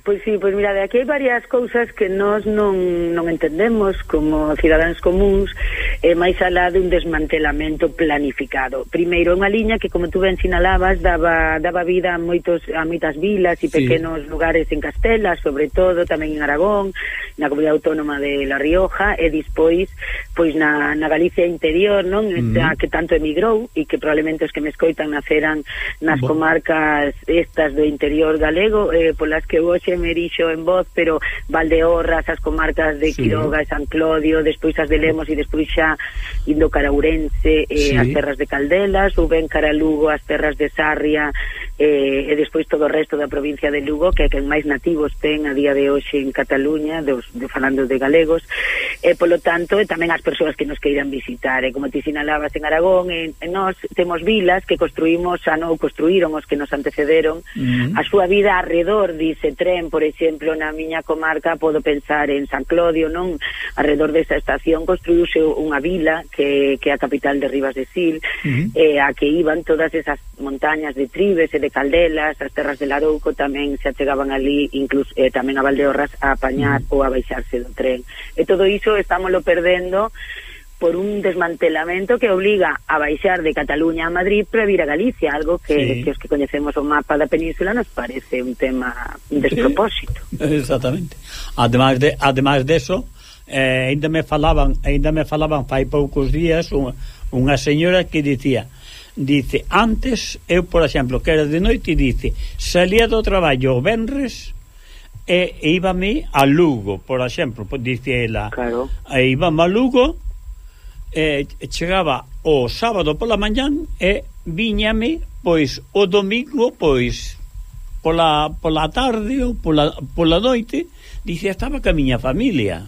Pois sí, pois mira, de aquí hai varias cousas que nós non, non entendemos como cidadáns comuns eh, máis alá dun desmantelamento planificado. Primeiro, unha liña que, como tú ben sinalabas, daba, daba vida a, moitos, a moitas vilas e sí. pequenos lugares en Castela, sobre todo tamén en Aragón, na Comunidade Autónoma de La Rioja, e dispois pois na, na Galicia interior, non? Uh -huh. Que tanto emigrou e que probablemente os que me escoitan naceran nas Bo. comarcas estas do interior galego, eh, polas que hoxe me dixo en voz, pero Valdeorras, as comarcas de sí. Quiroga e San Clodio, despois as de Lemos e despois xa indo cara Ourense, eh, sí. as terras de Caldelas, ou ben cara Lugo, as terras de Sarria, eh, e despois todo o resto da provincia de Lugo que é quen máis nativos ten a día de hoxe en Cataluña dos, de, falando de galegos. E polo tanto e tamén as persoas que nos queiran visitar. E como ti sinalabas en Aragón e, e nós temos vilas que construímos a non construíron os que nos antecederon. Mm a súa vida alrededor dice tren por exemplo na miña comarca podo pensar en San Clodio non? Alrededor desa estación construíuse unha vila que, que é a capital de Rivas de Sil uh eh, a que iban todas esas montañas de tribes e de Caldelas, as terras de Larouco tamén se achegaban ali, incluso eh, tamén a Valdeorras a apañar mm. ou a baixarse do tren. E todo iso estámoslo perdendo por un desmantelamento que obliga a baixar de Cataluña a Madrid para vir a Galicia, algo que, sí. que os que coñecemos o mapa da península nos parece un tema un despropósito. Sí, exactamente. Ademais de ademais deso, eh, ainda me falaban, ainda me falaban fai poucos días unha, unha señora que dicía dice, antes, eu, por exemplo, que era de noite, dice, salía do traballo o Benres e, e íbame a Lugo, por exemplo, dice ela. Claro. E íbame a Lugo, e chegaba o sábado pola mañán e viñame, pois, o domingo, pois, pola, pola tarde ou pola, pola noite, dice, estaba ca miña familia.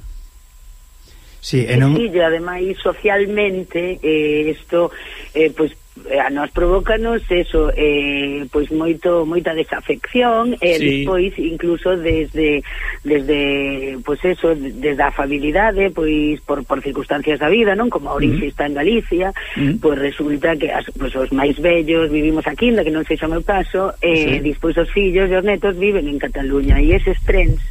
Sí, e non... Sí, e ademais, socialmente, eh, isto, eh, eh, pois, Eh, a nos provocanos eso eh, pois moito moita desafección e eh, sí. despois incluso desde desde pois eso desde a afabilidade pois por por circunstancias da vida, non? Como a orixe uh -huh. está en Galicia, uh -huh. pois resulta que as, pois os máis vellos vivimos aquí, ainda que non sexa o meu caso, e eh, sí. despois os fillos e os netos viven en Cataluña e eses trens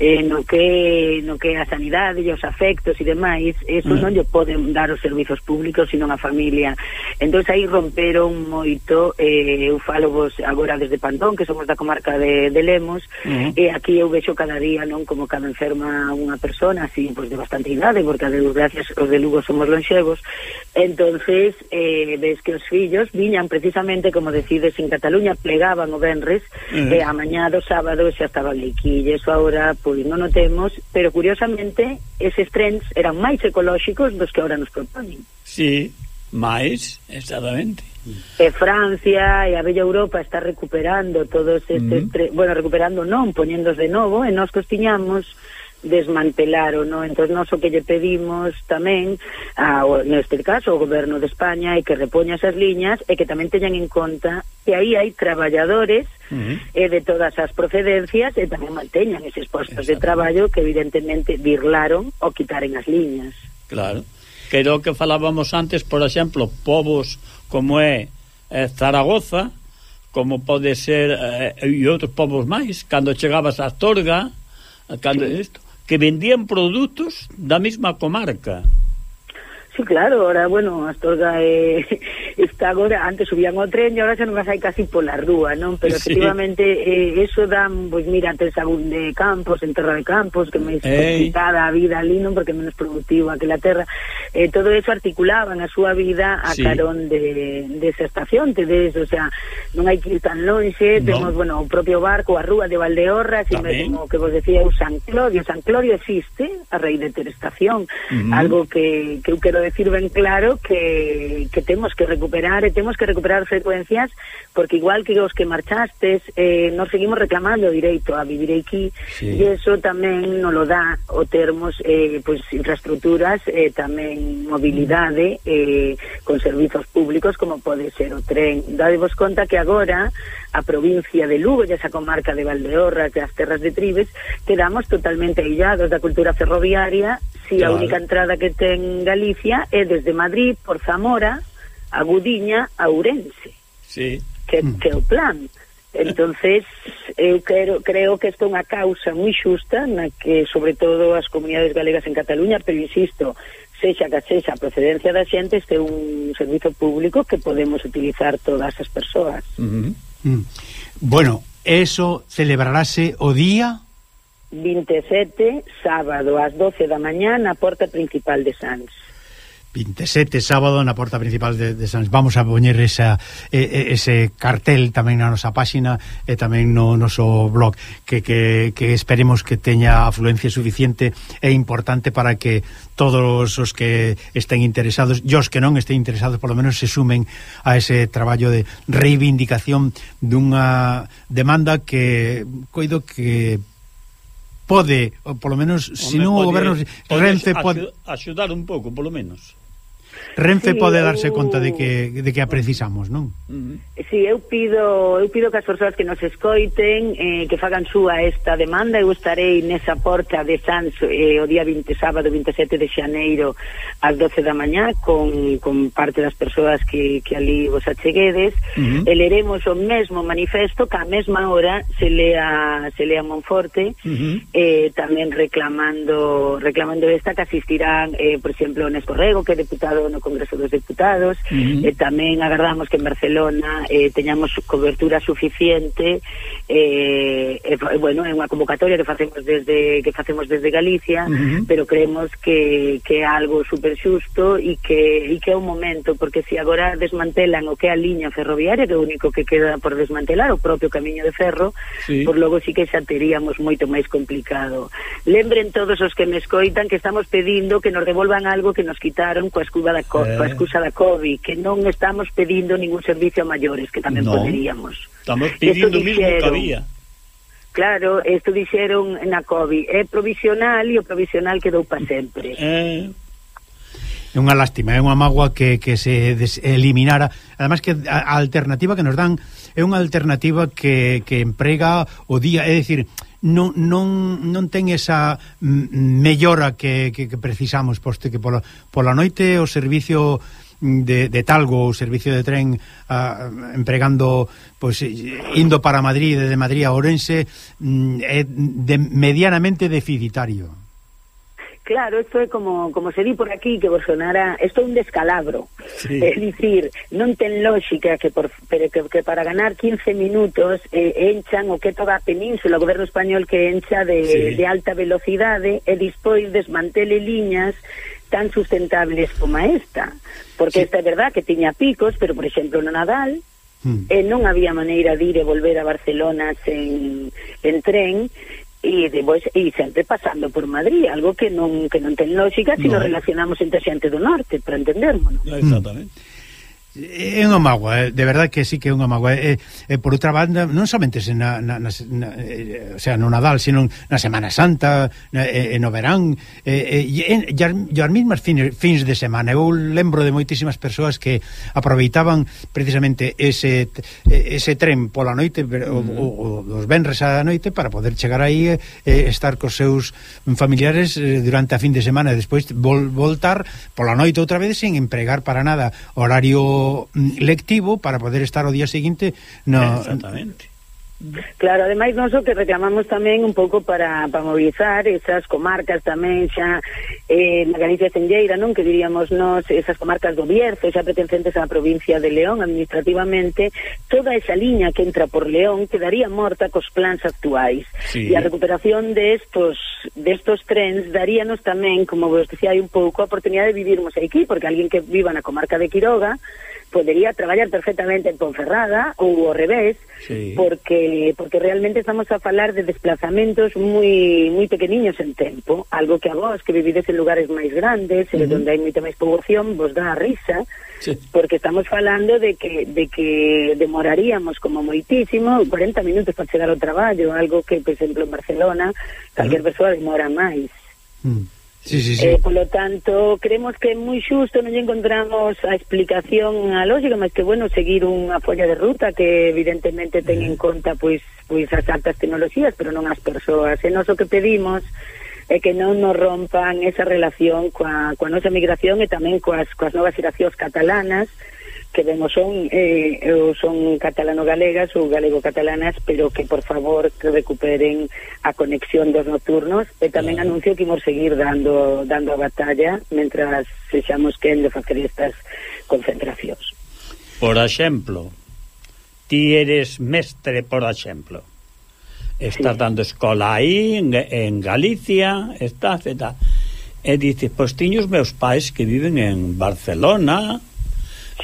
eh, no que no que a sanidade e os afectos e demais, eso mm. non lle poden dar os servizos públicos sino a familia. Entón aí romperon moito, eh, eu falo vos agora desde Pantón, que somos da comarca de, de Lemos, mm. e aquí eu vexo cada día, non, como cada enferma unha persona, así, pois pues, de bastante idade, porque a desgracias os de Lugo somos lonxevos, entonces eh, ves que os fillos viñan precisamente, como decides, en Cataluña plegaban o venres mm. e eh, a mañá do sábado xa estaban E eso pues, pois non o temos, pero curiosamente eses trens eran máis ecolóxicos dos que ahora nos proponen. Sí, máis, exactamente. E Francia e a bella Europa está recuperando todos estes, mm. -hmm. tre... bueno, recuperando non, poñéndos de novo, e nós costiñamos desmantelaron, non? Entón, nós o que lle pedimos tamén, ao, neste caso, ao goberno de España é que repoña esas liñas e que tamén teñan en conta que aí hai traballadores uh -huh. eh, de todas as procedencias e tamén manteñan eses postos de traballo que evidentemente virlaron ou quitaren as liñas. Claro. Que era o que falábamos antes, por exemplo, povos como é eh, Zaragoza, como pode ser eh, e outros povos máis, cando chegabas a Astorga, eh, cando sí. isto, que vendían produtos da mesma comarca. Sí, claro, ahora, bueno, Astorga eh, está agora, antes subían o tren e agora xa non as hai casi pola rúa, non? Pero sí. efectivamente eh, eso dan, pois pues, mira, ten Sagún de Campos, en Terra de Campos, que máis complicada a vida ali, non? Porque menos productiva que la terra. Eh, todo eso articulaban a súa vida a sí. carón de, de esa estación, te des, o sea, non hai que ir tan lonxe, no. temos, bueno, o propio barco, a rúa de Valdeorras, e mesmo que vos decía, o San Clodio, San Clodio existe a raíz de ter estación, uh -huh. algo que, que eu quero quero decir ben claro que, que temos que recuperar e temos que recuperar frecuencias porque igual que os que marchastes eh, nos seguimos reclamando o direito a vivir aquí sí. e eso tamén nos lo dá o termos eh, pois, infraestructuras eh, tamén mobilidade eh, con servizos públicos como pode ser o tren dadevos conta que agora a provincia de Lugo e esa comarca de Valdeorra que as terras de Tribes quedamos totalmente aillados da cultura ferroviaria si claro. a única entrada que ten Galicia é desde Madrid por Zamora a Gudiña a Ourense sí. que, mm. que é o plan entonces eu quero, creo que isto é unha causa moi xusta na que sobre todo as comunidades galegas en Cataluña pero insisto, sexa que sexa a procedencia da xente este é un servizo público que podemos utilizar todas as persoas uh -huh. Mm. Bueno, eso celebrarase o día... 27, sábado, ás 12 da mañá, na porta principal de Sanz. 27 sábado na porta principal de, de Sans vamos a poñer esa, eh, ese cartel tamén na nosa páxina e tamén no noso blog que, que, que esperemos que teña afluencia suficiente e importante para que todos os que estén interesados e os que non estén interesados polo menos se sumen a ese traballo de reivindicación dunha demanda que coido que pode, ou polo menos, se non o goberno renfe pode axudar un pouco, polo menos. Renfe sí, pode darse eu... conta de que, de que a precisamos, non? Si, sí, eu pido eu pido que as persoas que nos escoiten eh, que fagan súa esta demanda eu estarei nesa porta de Sans eh, o día 20, sábado 27 de xaneiro ás 12 da mañá con, con parte das persoas que, que ali vos acheguedes uh -huh. e leremos o mesmo manifesto que a mesma hora se lea se lea Monforte uh -huh. eh, tamén reclamando reclamando esta que asistirán eh, por exemplo Nes Corrego que é deputado No Congreso dos Deputados, uh eh, -huh. e tamén agardamos que en Barcelona eh, teñamos cobertura suficiente eh, eh, bueno, é unha convocatoria que facemos desde que facemos desde Galicia, uh -huh. pero creemos que, que é algo super xusto e que, e que é un momento porque se si agora desmantelan o que é a liña ferroviaria, que é o único que queda por desmantelar o propio camiño de ferro, sí. por logo sí que xa teríamos moito máis complicado. Lembren todos os que me escoitan que estamos pedindo que nos devolvan algo que nos quitaron coa escuba da, co eh. coa excusa da COVID, que non estamos pedindo ningún servicio a maiores, que tamén no. poderíamos. Estamos pedindo o mismo que había. Claro, isto dixeron na COVID, é provisional e o provisional quedou para sempre. Eh. É unha lástima, é unha magua que, que se eliminara. Ademais que a alternativa que nos dan é unha alternativa que, que emprega o día, é dicir, non, non, non ten esa mellora que, que, que precisamos poste que pola, pola noite o servicio de, de Talgo, o servicio de tren ah, empregando pois indo para Madrid, de Madrid a Ourense mm, é de, medianamente deficitario. Claro, isto é como, como se di por aquí que vos sonara, isto é un descalabro. Sí. É dicir, non ten lógica que, por, pero que, que para ganar 15 minutos eh, enchan o que toda a península, o goberno español que encha de, sí. de alta velocidade eh, e despois desmantele liñas tan sustentables como esta. Porque sí. esta é verdad que tiña picos, pero por exemplo no Nadal Hmm. E non había maneira de ir e volver a Barcelona sen, en tren e depois e sempre pasando por Madrid, algo que non que non ten lógica se no. relacionamos entre xente do norte, para entendermonos. Exactamente. Mm é unha mágoa, eh. de verdade que sí que é unha mágoa. E, e por outra banda, non somente na, na, na, na o sea, no Nadal, sino na Semana Santa, na, e, no verán, e, e, e, e as mesmas fins, fins de semana. Eu lembro de moitísimas persoas que aproveitaban precisamente ese ese tren pola noite, mm. o, o, os venres á noite, para poder chegar aí e e estar cos seus familiares durante a fin de semana e despois vol, voltar pola noite outra vez sen empregar para nada horario lectivo para poder estar o día seguinte no Exactamente. Claro, ademais nós o que reclamamos tamén un pouco para, para movilizar esas comarcas tamén xa eh, na Galicia Senlleira, non? Que diríamos nós esas comarcas do Bierzo, xa pertencentes á provincia de León administrativamente, toda esa liña que entra por León quedaría morta cos plans actuais. Sí. E a recuperación de estos, de estos trens daríanos tamén, como vos decía, un pouco a oportunidade de vivirmos aquí, porque alguén que viva na comarca de Quiroga podería traballar perfectamente en Ponferrada ou ao revés, sí. porque porque realmente estamos a falar de desplazamentos moi moi pequeniños en tempo, algo que a vos que vivides en lugares máis grandes, eh, uh -huh. onde hai moita máis poboación, vos dá a risa, sí. porque estamos falando de que de que demoraríamos como moitísimo 40 minutos para chegar ao traballo, algo que, por exemplo, en Barcelona, calquer uh -huh. persoa demora máis. Uh -huh. Sí, sí, sí. Eh, polo tanto, creemos que é moi xusto, non encontramos a explicación a lógica, mas que, bueno, seguir unha folla de ruta que evidentemente ten en eh. conta pois, pois as altas tecnoloxías, pero non as persoas. E nós o que pedimos é que non nos rompan esa relación coa, coa nosa migración e tamén coas, coas novas xeracións catalanas, que ben o son eh, ou son catalano-galegas ou galego-catalanas, pero que por favor que recuperen a conexión dos nocturnos e tamén claro. anuncio que imos seguir dando dando a batalla mentras sexamos que de facer estas concentracións. Por exemplo, ti eres mestre, por exemplo. Estás sí. dando escola aí en, en Galicia, estás, estás. E dices, pois tiño os meus pais que viven en Barcelona,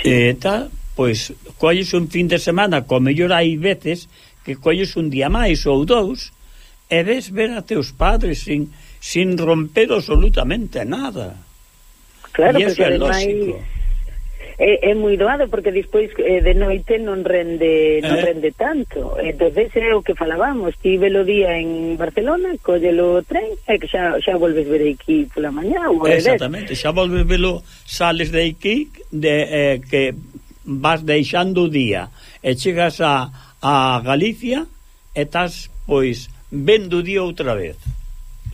sí. e tal, pois colles un fin de semana, co mellor hai veces que colles un día máis ou dous e ves ver a teus padres sin, sin romper absolutamente nada. Claro, e iso é lógico é, é moi doado porque despois eh, de noite non rende non eh. rende tanto. Entonces é o que falábamos ti velo día en Barcelona collelo o tren e que xa, xa volves ver aquí pola mañá ou exactamente, xa volves velo sales de aquí de, eh, que vas deixando o día. E chegas a, a Galicia e estás pois vendo o día outra vez.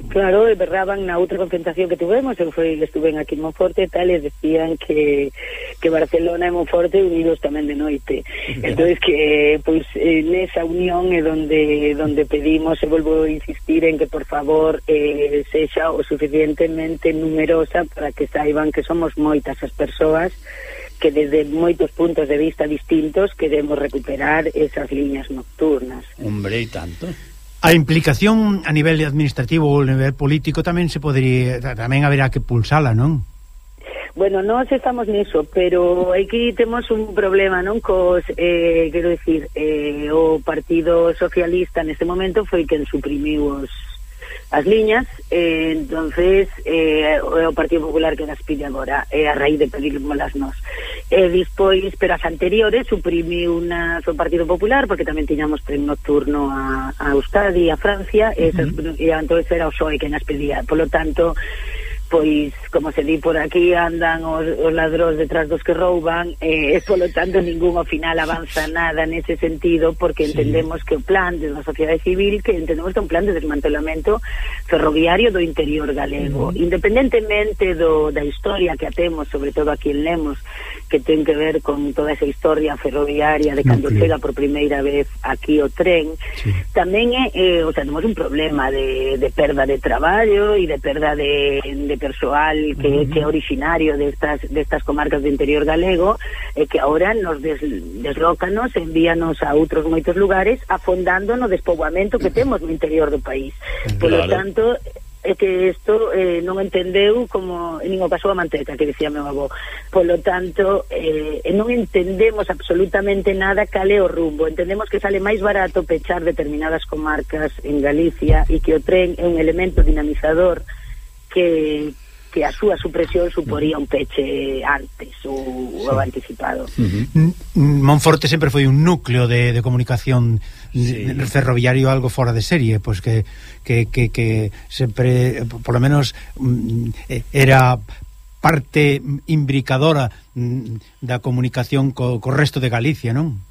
Claro, e berraban na outra concentración que tuvemos, eu foi, estuve aquí en Monforte, tal, e decían que, que Barcelona e Monforte unidos tamén de noite. entonces que, pois, eh, nesa unión é donde, donde pedimos, e volvo a insistir en que, por favor, eh, sexa o suficientemente numerosa para que saiban que somos moitas as persoas que desde moitos puntos de vista distintos queremos recuperar esas liñas nocturnas. Hombre, e tanto. A implicación a nivel administrativo ou a nivel político tamén se podería tamén haberá que pulsala, non? Bueno, nós estamos niso, pero aquí temos un problema, non? Cos, eh, quero dicir, eh, o Partido Socialista neste momento foi quen suprimiu os as liñas, eh, entonces eh, o Partido Popular que nas pide agora, eh, a raíz de pedirmolas nos. E eh, despois, pero as anteriores, suprimiu unas o Partido Popular, porque tamén tiñamos tren nocturno a, a Euskadi, a Francia, e, uh -huh. e entonces era o PSOE que nas pedía. Por lo tanto, pois, como se di por aquí, andan os, os ladróns detrás dos que rouban eh, e, polo tanto, ningún ao final avanza nada nese sentido porque sí. entendemos que o plan de unha sociedade civil que entendemos que é un plan de desmantelamento ferroviario do interior galego. Uh -huh. Independentemente do, da historia que atemos, sobre todo aquí en Lemos, que ten que ver con toda esa historia ferroviaria de cando chega por primeira vez aquí o tren sí. tamén é, eh, o sea, temos un problema de, de perda de traballo e de perda de, de persoal que, uh -huh. que é originario destas, de destas comarcas do interior galego e eh, que ahora nos des, deslócanos envíanos a outros moitos lugares afondando no despoboamento que temos no interior do país por claro. lo tanto é que isto eh, non entendeu como nin o caso da manteca que dicía meu avó. Polo tanto eh, non entendemos absolutamente nada cal é o rumbo. Entendemos que sale máis barato pechar determinadas comarcas en Galicia e que o tren é un elemento dinamizador que, que a súa supresión suporía un peche antes ou sí. anticipado. Uh -huh. Monforte sempre foi un núcleo de, de comunicación sí. ferroviario algo fora de serie, pois pues que, que, que, que sempre, por lo menos, mm, era parte imbricadora mm, da comunicación co, co resto de Galicia, non?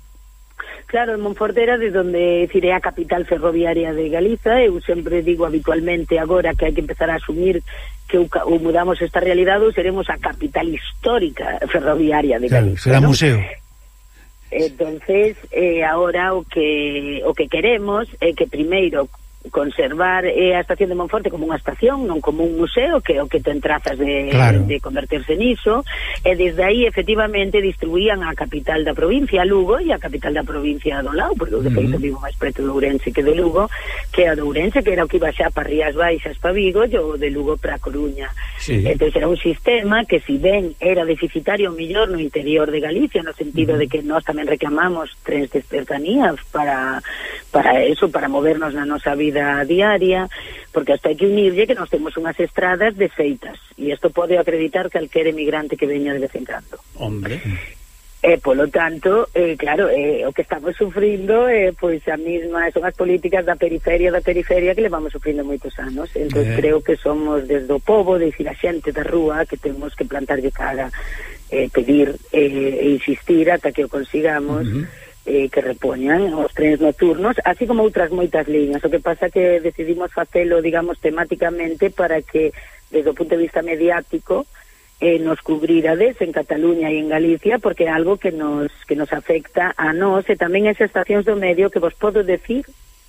Claro, en Monforte era de donde decir, é a capital ferroviaria de Galiza Eu sempre digo habitualmente agora que hai que empezar a asumir que o, o mudamos esta realidade ou seremos a capital histórica ferroviaria de claro, Galicia. Será ¿no? museo. Entonces, eh, ahora o que o que queremos é eh, que primeiro conservar eh, a estación de Monforte como unha estación, non como un museo que o que ten trazas de, claro. de converterse niso, e desde aí efectivamente distribuían a capital da provincia Lugo e a capital da provincia do Lau, porque eu de feito uh -huh. vivo máis preto de Ourense que de Lugo, que a de Ourense que era o que iba xa para Rías Baixas para Vigo e o de Lugo para Coruña Sí. Entón, era un sistema que, si ben era deficitario millor no interior de Galicia, no sentido uh -huh. de que nós tamén reclamamos trens de cercanías para, para eso, para movernos na nosa vida diaria, porque hasta hai que unirlle que nós temos unhas estradas desfeitas, e isto pode acreditar calquer emigrante que veña de vez en cando. Hombre. Eh, e, polo tanto, eh, claro, eh, o que estamos sufrindo eh, pois a mesma, son as políticas da periferia da periferia que levamos sufrindo moitos anos. Entón, eh. creo que somos desde o povo, desde a xente da rúa, que temos que plantarlle cara, eh, pedir eh, e insistir ata que o consigamos. Uh -huh eh, que repoñan os trens nocturnos, así como outras moitas liñas. O que pasa que decidimos facelo, digamos, temáticamente para que, desde o punto de vista mediático, uh eh, nos cubrirades en Cataluña e en Galicia porque é algo que nos que nos afecta a nós e tamén as estacións do medio que vos podo decir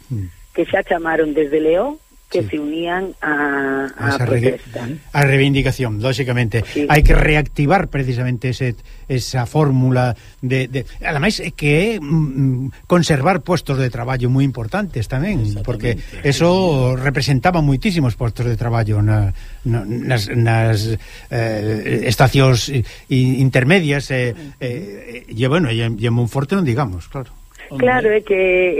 mm. que xa chamaron desde León que sí. se unían a, a, a protesta. A reivindicación, lógicamente. Sí. Hai que reactivar precisamente ese, esa fórmula de, de... Ademais, é que mm, mm, conservar puestos de traballo moi importantes tamén, porque eso representaba moitísimos puestos de traballo na, eh, na, nas, nas eh, estacións intermedias e, eh, eh, e, bueno, e, e Monforte non digamos, claro. Claro, é que,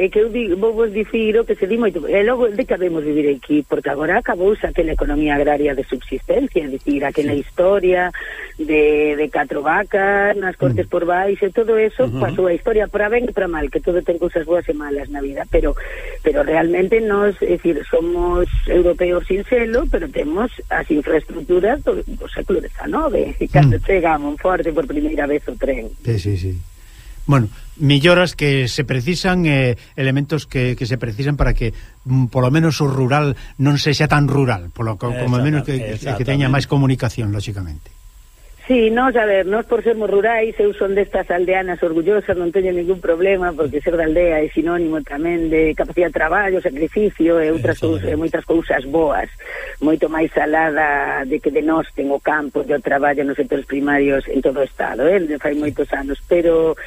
é que eu digo, vou vos dicir o que se di moito. E logo, de que habemos vivir aquí? Porque agora acabou xa aquela economía agraria de subsistencia, é dicir, aquela sí. historia de, de catro vacas, nas cortes mm. por baixo, todo eso, uh -huh. pasou a historia para ben e para mal, que todo ten cousas boas e malas na vida, pero pero realmente nos, é dicir, somos europeos sin selo, pero temos as infraestructuras do, do século XIX, e cando mm. chega a Monforte por primeira vez o tren. Sí, sí, sí bueno, milloras que se precisan eh, elementos que, que se precisan para que mm, polo menos o rural non sexa tan rural, polo como menos que, que, teña máis comunicación, lógicamente. Sí, nós, a ver, nós por sermos rurais, eu son destas aldeanas orgullosas, non teño ningún problema, porque ser da aldea é sinónimo tamén de capacidade de traballo, sacrificio eh, e outras cousas, e eh, moitas cousas boas, moito máis salada de que de nós ten o campo, de o traballo nos sectores primarios en todo o Estado, eh? fai moitos anos, pero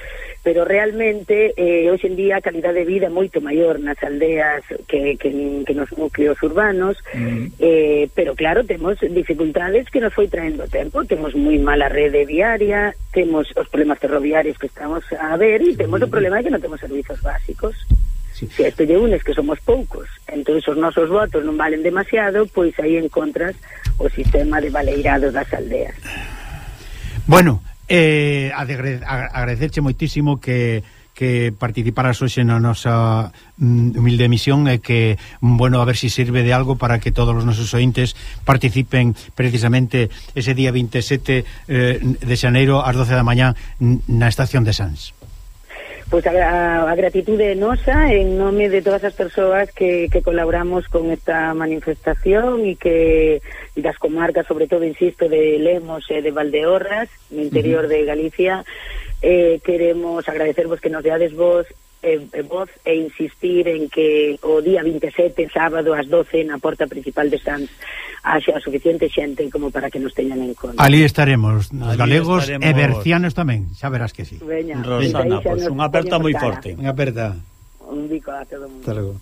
pero realmente eh, hoxe en día a calidad de vida é moito maior nas aldeas que, que, que nos núcleos urbanos. Mm. eh, pero claro, temos dificultades que nos foi traendo tempo temos moi mala rede viaria temos os problemas ferroviarios que estamos a ver e temos o problema de que non temos servizos básicos. Sí. se isto lle unes que somos poucos. Entón os nosos votos non valen demasiado pois aí encontras o sistema de baleirado das aldeas. Bueno, Eh, agradecerche moitísimo que que participaras hoxe na nosa mm, humilde emisión e que, bueno, a ver se si sirve de algo para que todos os nosos ointes participen precisamente ese día 27 eh, de xaneiro ás 12 da mañá na estación de Sans pois a, a, a gratitude nosa en nome de todas as persoas que, que colaboramos con esta manifestación e que das comarcas, sobre todo, insisto, de Lemos e de Valdeorras, no interior uh -huh. de Galicia, eh, queremos agradecervos que nos deades vos Eh, eh, voz e insistir en que o día 27, sábado, ás 12, na porta principal de Sanz, haxa suficiente xente como para que nos teñan en conta. Ali estaremos, os galegos estaremos... e bercianos tamén, xa verás que sí. Veña, Rosana, pois pues, unha aperta moi forte. Unha aperta. Un bico a todo mundo. Hasta luego.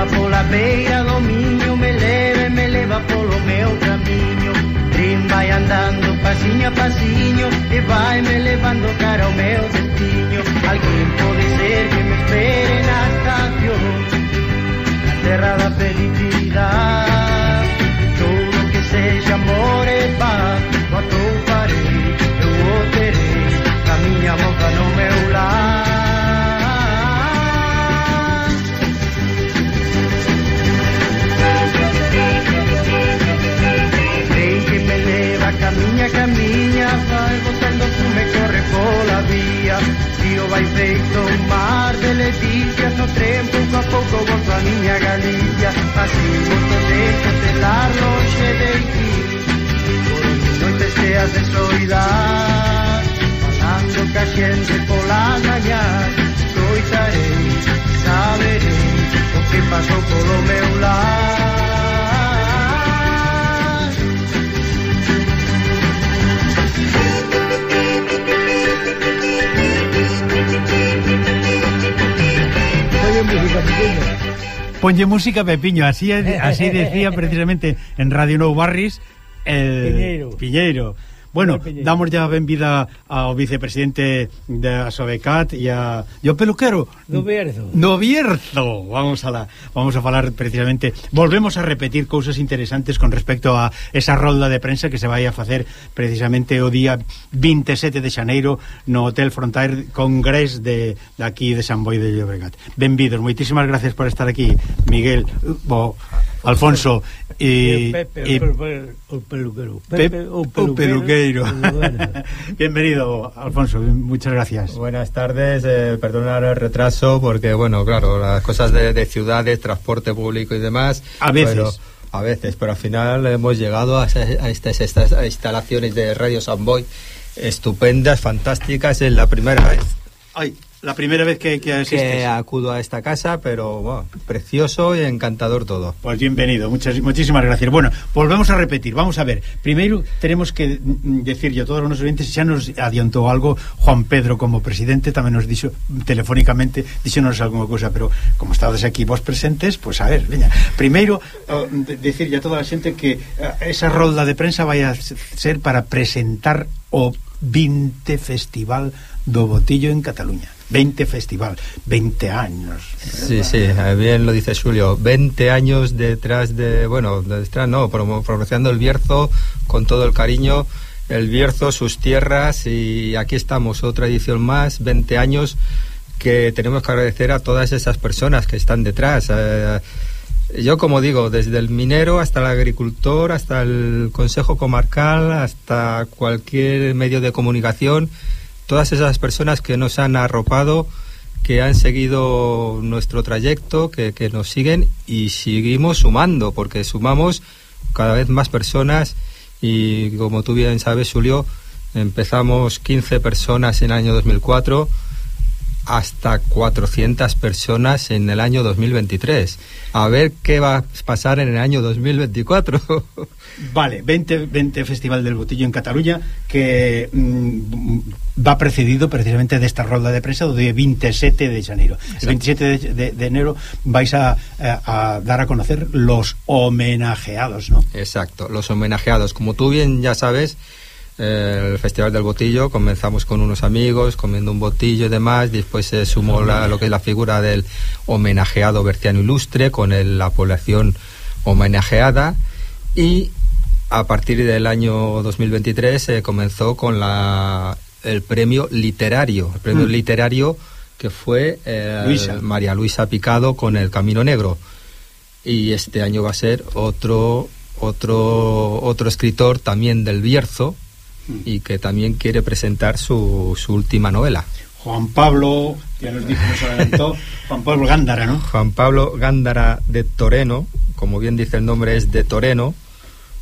leva pola beira do miño Me leva e me leva polo meu camiño. Trim vai andando pasiño a pasiño E vai me levando cara ao meu destino. Alguén pode ser que me espere na estación Na terra da película io va in mar delle dita sto tren poco a poco contro la mia Galizia así molto dentro della noche dei chi hoy testeas de soledad pasando cayendo por la mañana. Loitaré saberé o que pasó por lo meu lar Ponlle música Pepiño, así así decía precisamente en Radio Nou Barris el Piñeiro. Piñeiro. Bueno, damos ya benvida ao vicepresidente da Sobecat e a yo peluquero No Bierzo. No Bierzo. Vamos a la, vamos a falar precisamente, volvemos a repetir cousas interesantes con respecto a esa rolda de prensa que se vai a facer precisamente o día 27 de xaneiro no Hotel Frontier Congress de, de aquí de San Boi de Llobregat. Benvidos, moitísimas gracias por estar aquí, Miguel, bo, Alfonso e Pepe, e, o peluquero. Pepe, o peluquero. Eduardo. Bienvenido, Alfonso, muchas gracias. Buenas tardes, eh, perdonar el retraso porque, bueno, claro, las cosas de, de ciudades, transporte público y demás. A veces. pero- a veces, pero al final hemos llegado a estas, estas instalaciones de Radio Samboy estupendas, fantásticas. Es la primera vez Ay, La primera vez que, que asistes. Que acudo a esta casa, pero bueno, precioso y encantador todo. Pues bienvenido, muchas, muchísimas gracias. Bueno, volvemos a repetir, vamos a ver. Primero tenemos que decir yo a todos los oyentes, ya nos adiantó algo Juan Pedro como presidente, también nos dijo telefónicamente, díxonos alguna cosa, pero como estades aquí vos presentes, pues a ver, veña. Primeiro, eh, de decir a toda a xente que eh, esa rolda de prensa vai a ser para presentar o 20 Festival do Botillo en Cataluña. 20 Festival, 20 años. Sí, sí, bien lo dice Julio. 20 años detrás de, bueno, detrás no, promo- promocionando el Bierzo con todo el cariño. El Bierzo, sus tierras y aquí estamos, otra edición más, 20 años que tenemos que agradecer a todas esas personas que están detrás. Eh, yo, como digo, desde el minero hasta el agricultor, hasta el consejo comarcal, hasta cualquier medio de comunicación, todas esas personas que nos han arropado, que han seguido nuestro trayecto, que, que nos siguen y seguimos sumando, porque sumamos cada vez más personas. Y como tú bien sabes, Julio, empezamos 15 personas en el año 2004 hasta 400 personas en el año 2023. A ver qué va a pasar en el año 2024. Vale, 20, 20 Festival del Botillo en Cataluña que mm, va precedido precisamente desta rolda de prensa día 27 de xaneiro. El 27 de, de, de enero vais a, a, a dar a conocer los homenajeados, ¿no? Exacto, los homenajeados. Como tú bien ya sabes, eh, el Festival del Botillo comenzamos con unos amigos comiendo un botillo y demás. Después se sumó la- lo que es la figura del homenajeado berciano ilustre con el- la población homenajeada. Y a partir del año 2023 se comenzó con la, el premio literario. El premio Mm. literario que fue eh, Luisa. María Luisa Picado con El Camino Negro y este año va a ser otro otro otro escritor también del Bierzo y que también quiere presentar su, su última novela. Juan Pablo, ya nos dijo, nos adelantó, Juan Pablo Gándara, ¿no? Juan Pablo Gándara de Toreno, como bien dice el nombre, es de Toreno,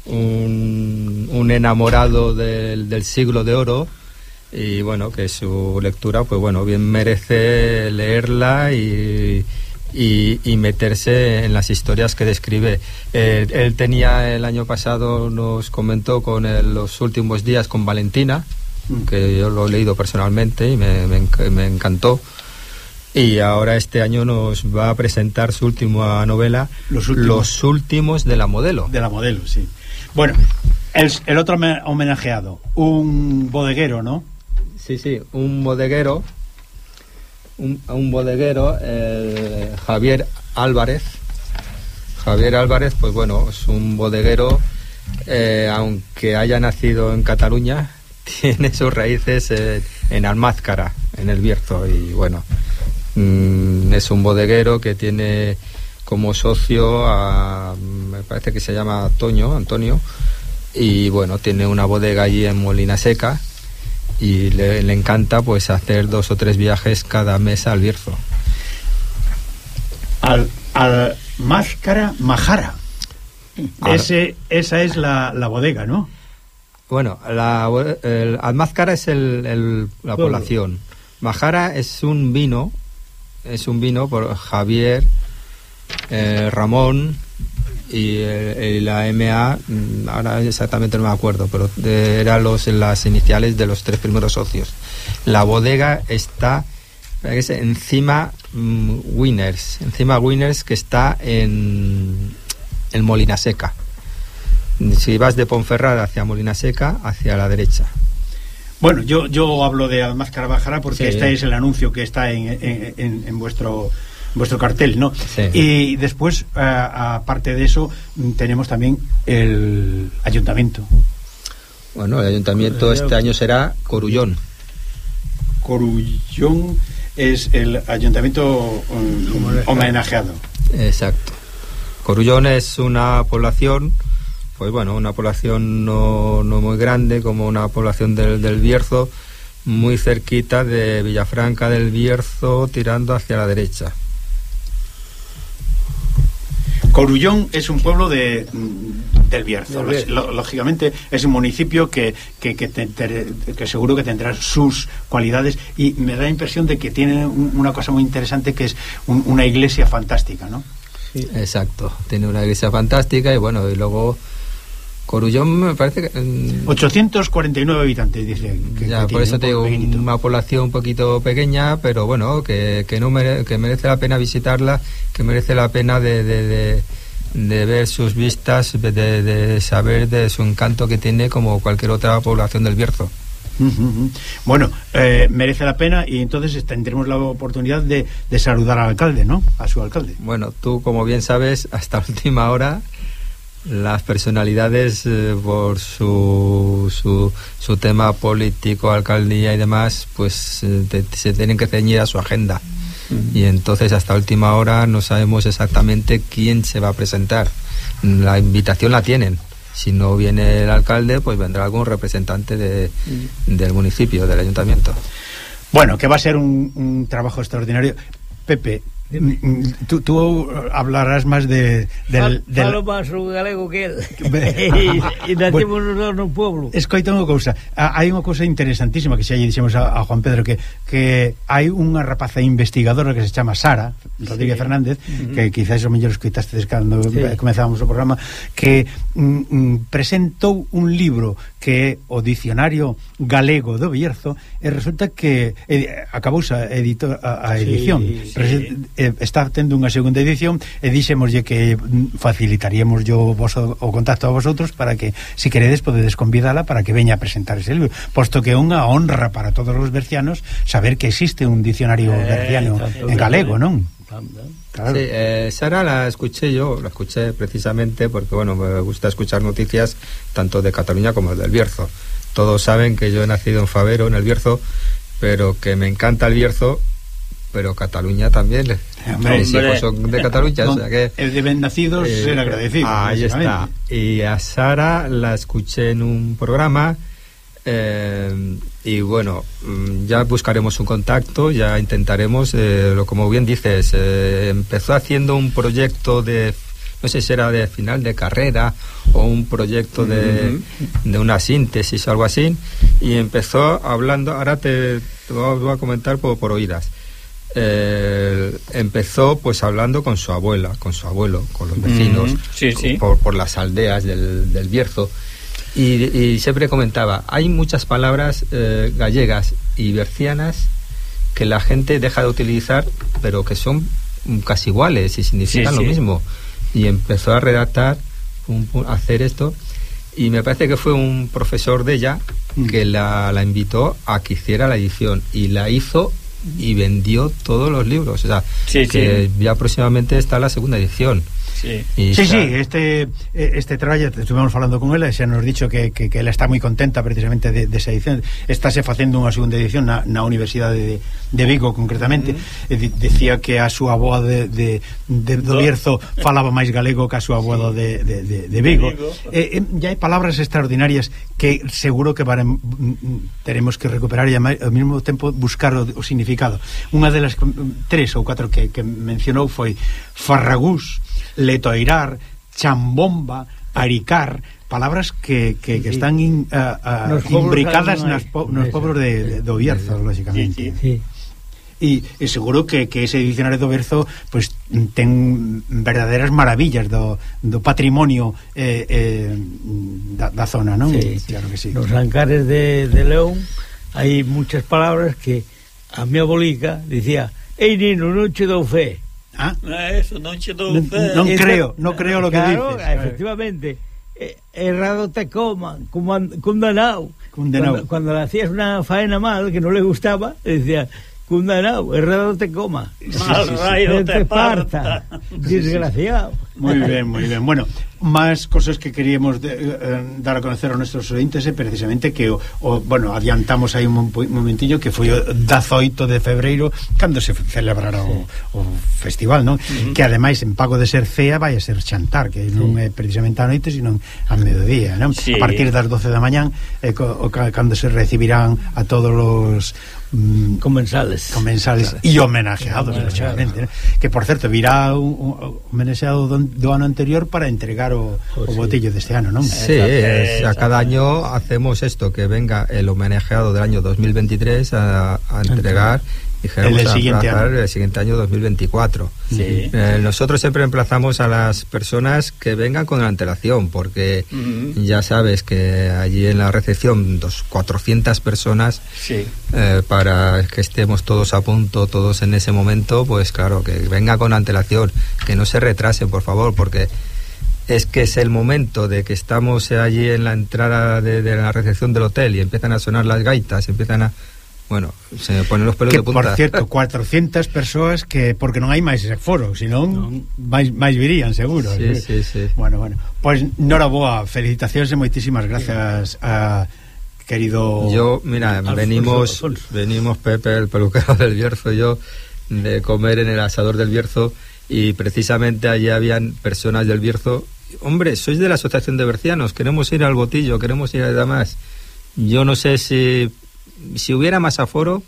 un, un enamorado del, del siglo de oro y bueno, que su lectura, pues bueno, bien merece leerla y, y, y meterse en las historias que describe. Eh, él tenía el año pasado, nos comentó con el- los últimos días con Valentina, que yo lo he leído personalmente y me, me me encantó. Y ahora este año nos va a presentar su última novela, Los últimos. Los últimos de la modelo. De la modelo, sí. Bueno, el, el otro homen- homenajeado, un bodeguero, ¿no? Sí, sí, un bodeguero, un, un bodeguero, Javier Álvarez. Javier Álvarez, pues bueno, es un bodeguero, eh, aunque haya nacido en Cataluña, tiene sus raíces eh, en Almázcara, en el Bierzo, y bueno, mm, es un bodeguero que tiene como socio a, me parece que se llama Toño, Antonio, y bueno, tiene una bodega allí en Molina Seca y le, le encanta pues hacer dos o tres viajes cada mes al Bierzo. Al, al Máscara Majara. Al- Ese, esa es la, la bodega, ¿no? Bueno, la, el Almázcara es el, el- la población. Majara es un vino, es un vino por Javier, eh, Ramón y, eh, y la MA, mm, ahora exactamente no me acuerdo, pero eran los, las iniciales de los tres primeros socios. La bodega está es encima mm, Winners, encima Winners que está en, en Molina Seca. Si vas de Ponferrada hacia Molina Seca, hacia la derecha. Bueno, yo, yo hablo de Almáscara Majara porque Sí. este es el anuncio que está en, en, en- en vuestro vuestro cartel, ¿no? Sí. Y después, eh, aparte de eso, tenemos también el ayuntamiento. Bueno, el ayuntamiento este año será Corullón. Corullón es el ayuntamiento mm, homenajeado. Exacto. Corullón es una población, pues bueno, una población no, no muy grande, como una población del, del Bierzo, muy cerquita de Villafranca del Bierzo, tirando hacia la derecha. Corullón es un pueblo de, mm, del Bierzo. Lógicamente es un municipio que, que, que te- te- que seguro que tendrá sus cualidades y me da la impresión de que tiene un- una cosa muy interesante que es un- una iglesia fantástica, ¿no? Exacto. Tiene una iglesia fantástica y bueno, y luego Corullón me parece que... mm, 849 habitantes, dice. Que, Ya, que por eso te digo, pequeñito. una población un poquito pequeña, pero bueno, que, que, no mere- que merece la pena visitarla, que merece la pena de, de, de- de ver sus vistas, de, de saber de su encanto que tiene como cualquier otra población del Bierzo. Bueno, eh, merece la pena y entonces tendremos la oportunidad de, de saludar al alcalde, ¿no? A su alcalde. Bueno, tú como bien sabes, hasta última hora las personalidades eh, por su, su, su tema político, alcaldía y demás, pues eh, te- se tienen que ceñir a su agenda. Y entonces hasta última hora no sabemos exactamente quién se va a presentar. La invitación la tienen. Si no viene el alcalde, pues vendrá algún representante de, del municipio, del ayuntamiento. Bueno, que va a ser un, un trabajo extraordinario. Pepe, mm, mm, Mm, mm, tú, tú hablarás máis de, del, Fal, del... Falo máis o galego que el E nacimos bueno, no pueblo Escoita unha cousa Hai unha cousa interesantísima que xa lle dixemos a, a Juan Pedro Que, que hai unha rapaza investigadora que se chama Sara Rodríguez sí. Fernández uh -huh. Que quizás o mellor escoitaste cando sí. comezábamos o programa Que mm, mm, presentou un libro que é o Dicionario Galego do Bierzo E resulta que eh, acabou a, editor, a, a edición sí, sí eh, está tendo unha segunda edición e dixémoslle que facilitaríamos yo vos, o contacto a vosotros para que, si queredes, podedes convidala para que veña a presentar ese libro, posto que é unha honra para todos os bercianos saber que existe un dicionario eh, berciano en galego, non? Claro. Sí, eh, Sara la escuché yo, la escuché precisamente porque, bueno, me gusta escuchar noticias tanto de Cataluña como del Bierzo. Todos saben que yo he nacido en Favero, en el Bierzo, pero que me encanta el Bierzo pero Cataluña también. Hombre, Mis hijos son de Cataluña, o sea que... El de ben nacidos Eh, ser agradecidos Ahí está. Y a Sara la escuché en un programa eh, y bueno, mm, ya buscaremos un contacto, ya intentaremos, eh, lo como bien dices, eh, empezó haciendo un proyecto de, no sé si era de final de carrera o un proyecto de, de una síntesis o algo así, y empezó hablando, ahora te, te voy a- voy a comentar por, por oídas. Eh, empezó pues hablando con su abuela, con su abuelo, con los vecinos, Ujú, sí, sí. Por, por las aldeas del, del Bierzo. Y, y siempre comentaba, hay muchas palabras eh, gallegas y bercianas que la gente deja de utilizar, pero que son casi iguales y significan Sí, lo mismo. Y empezó a redactar, a hacer esto, y me parece que fue un profesor de ella Mm. que la, la invitó a que hiciera la edición, y la hizo y vendió todos los libros. O sea, Sí, que sí. ya próximamente está la segunda edición. Sí, sí, sí, sí este, este traballo Estuvemos falando con ela e xa nos dicho que, que, que ela está moi contenta precisamente de, de esa edición Estáse facendo unha segunda edición na, na Universidade de, de Vigo concretamente mm. -hmm. de, Decía que a súa avoa de, de, de do Bierzo falaba máis galego que a súa avoa sí. de, de, de, de Vigo, de Vigo. Eh, eh e, e hai palabras extraordinarias que seguro que para, mm, mm, teremos que recuperar e ao mesmo tempo buscar o, o significado Unha delas mm, tres ou catro que, que mencionou foi Farragús letoirar, chambomba, aricar, palabras que, que, que están in, uh, uh, imbricadas nas po, nos pobros de, de, do Bierzo, lógicamente. Sí, sí. E, e seguro que, que ese dicionario do Berzo pues, ten verdadeiras maravillas do, do patrimonio eh, eh, da, da zona, non? Sí, claro que sí. Nos ancares de, de León hai muchas palabras que a mi abolica dicía Ei, nino, non che dou fe Ah. ah? Eso non che dou fe. Non, non creo, non creo lo que claro, dices. Ah, efectivamente. Eh, errado te coman, condenado. Condenado. Cuando, cuando le hacías una faena mal que no le gustaba, decía, Cundanao, errado te coma. Mal raio eh, te, te parta. Desgraciado. Muy bien, muy bien. Bueno, máis cosas que queríamos de, eh, dar a conocer a nuestros oyentes é precisamente que o, o bueno, adiantamos aí un momentillo que foi o 18 de febreiro cando se celebrará sí. o, o festival, non? Uh -huh. Que ademais en pago de ser cea vai a ser chantar, que sí. non é precisamente a noite, sino a mediodía, non? Sí. A partir das 12 da mañán é eh, co, o, cando se recibirán a todos os mm, comensales comensales claro. e homenaxeados, homenaxeados. ¿no? que por certo virá un, un homenaxeado do, do ano anterior para entregar o, oh, o sí. deste ano, non? Sí, es, eh, eh, a cada año hacemos esto que venga el homenaxeado del año 2023 a, a entregar Entra dijéramos, El siguiente año. el siguiente año 2024. Sí. Eh, nosotros siempre emplazamos a las personas que vengan con antelación, porque ya sabes que allí en la recepción, dos 400 personas, Sí. eh, para que estemos todos a punto, todos en ese momento, pues claro, que venga con antelación, que no se retrasen, por favor, porque es que es el momento de que estamos allí en la entrada de, de la recepción del hotel y empiezan a sonar las gaitas, empiezan a... Bueno, se me ponen los pelos Que, de punta. por cierto, 400 persoas que porque non hai máis foro, senón máis, máis virían, seguro. Sí, sí, sí. Bueno, bueno. Pois, pues, noraboa, felicitacións e moitísimas gracias a querido... Yo, mira, Alfonso, venimos, Alfonso. venimos Pepe, el peluquero del Bierzo, y yo, de comer en el asador del Bierzo y precisamente allí habían personas del Bierzo. Hombre, sois de la Asociación de Bercianos, queremos ir al Botillo, queremos ir a demás. Yo no sé si, si hubiera más aforo,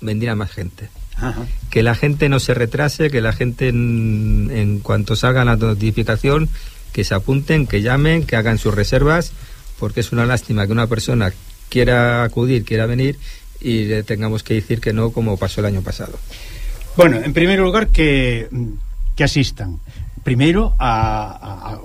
vendría más gente. Ajá. Que la gente no se retrase, que la gente en, en cuanto salga la notificación, que se apunten, que llamen, que hagan sus reservas, porque es una lástima que una persona quiera acudir, quiera venir y le tengamos que decir que no como pasó el año pasado. Bueno, en primeiro lugar que que asistan a, a, a,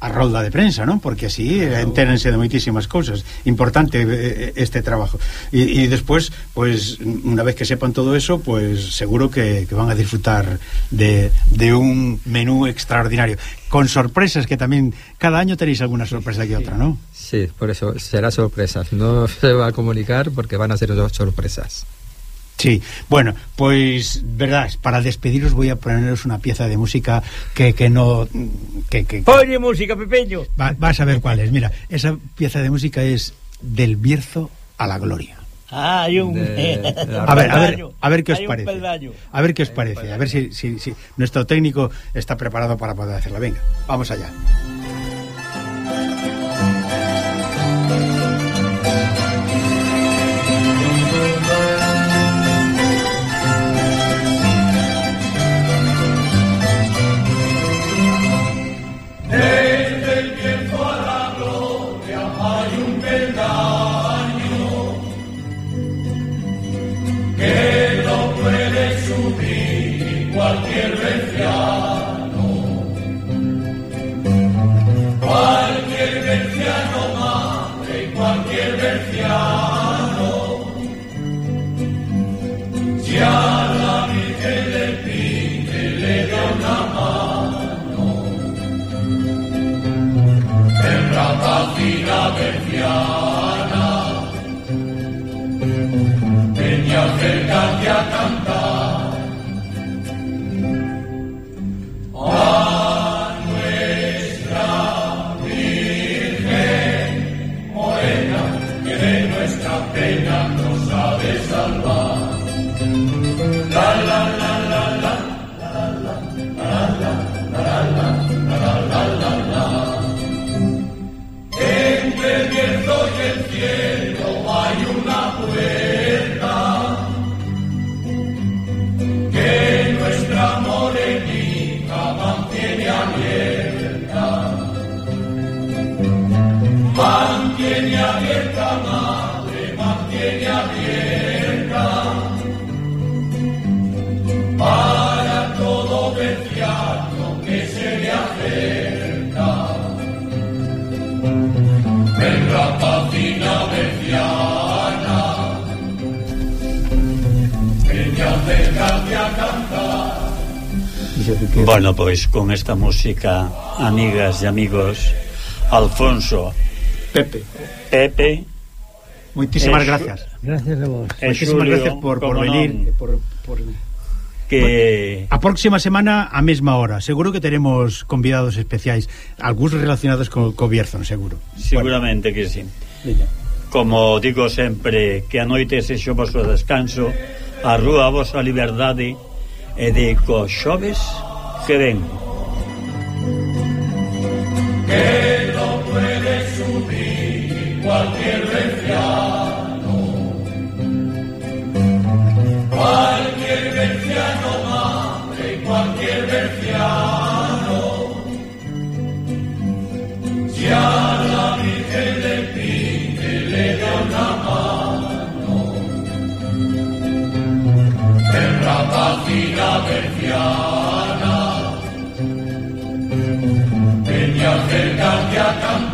a rolda de prensa, non? Porque así claro. entérense de moitísimas cousas. Importante eh, eh, este trabajo. E, e despois, pois, unha vez que sepan todo eso, pois seguro que, que van a disfrutar de, de un menú extraordinario. Con sorpresas, que tamén cada año tenéis alguna sorpresa que outra, non? Sí, por eso será sorpresas. No se va a comunicar porque van a ser dos sorpresas. Sí, bueno, pues verdad, para despediros voy a poneros una pieza de música que, que no que, que, Oye, música, Pepeño. va- vas a ver cuál es. Mira, esa pieza de música es Del Bierzo a la Gloria. Ah, hay un... De- A ver, a ver, a ver qué os parece. A ver qué os parece, a ver si, si, si nuestro técnico está preparado para poder hacerla. Venga, vamos allá. Ven y acercate a cantar. Bueno, pois con esta música, amigas e amigos, Alfonso, Pepe, Pepe Moitísimas gracias. Gracias a vos. E Moitísimas gracias por, por venir, por, por que a próxima semana a mesma hora, seguro que teremos convidados especiais, algúns relacionados con co Bierzon, seguro. Seguramente bueno. que sí. Como digo sempre, que a noite sexo vosso descanso, a rúa a vosa liberdade e de coas xoves Gerén. Ana. Venía cerca que acampa.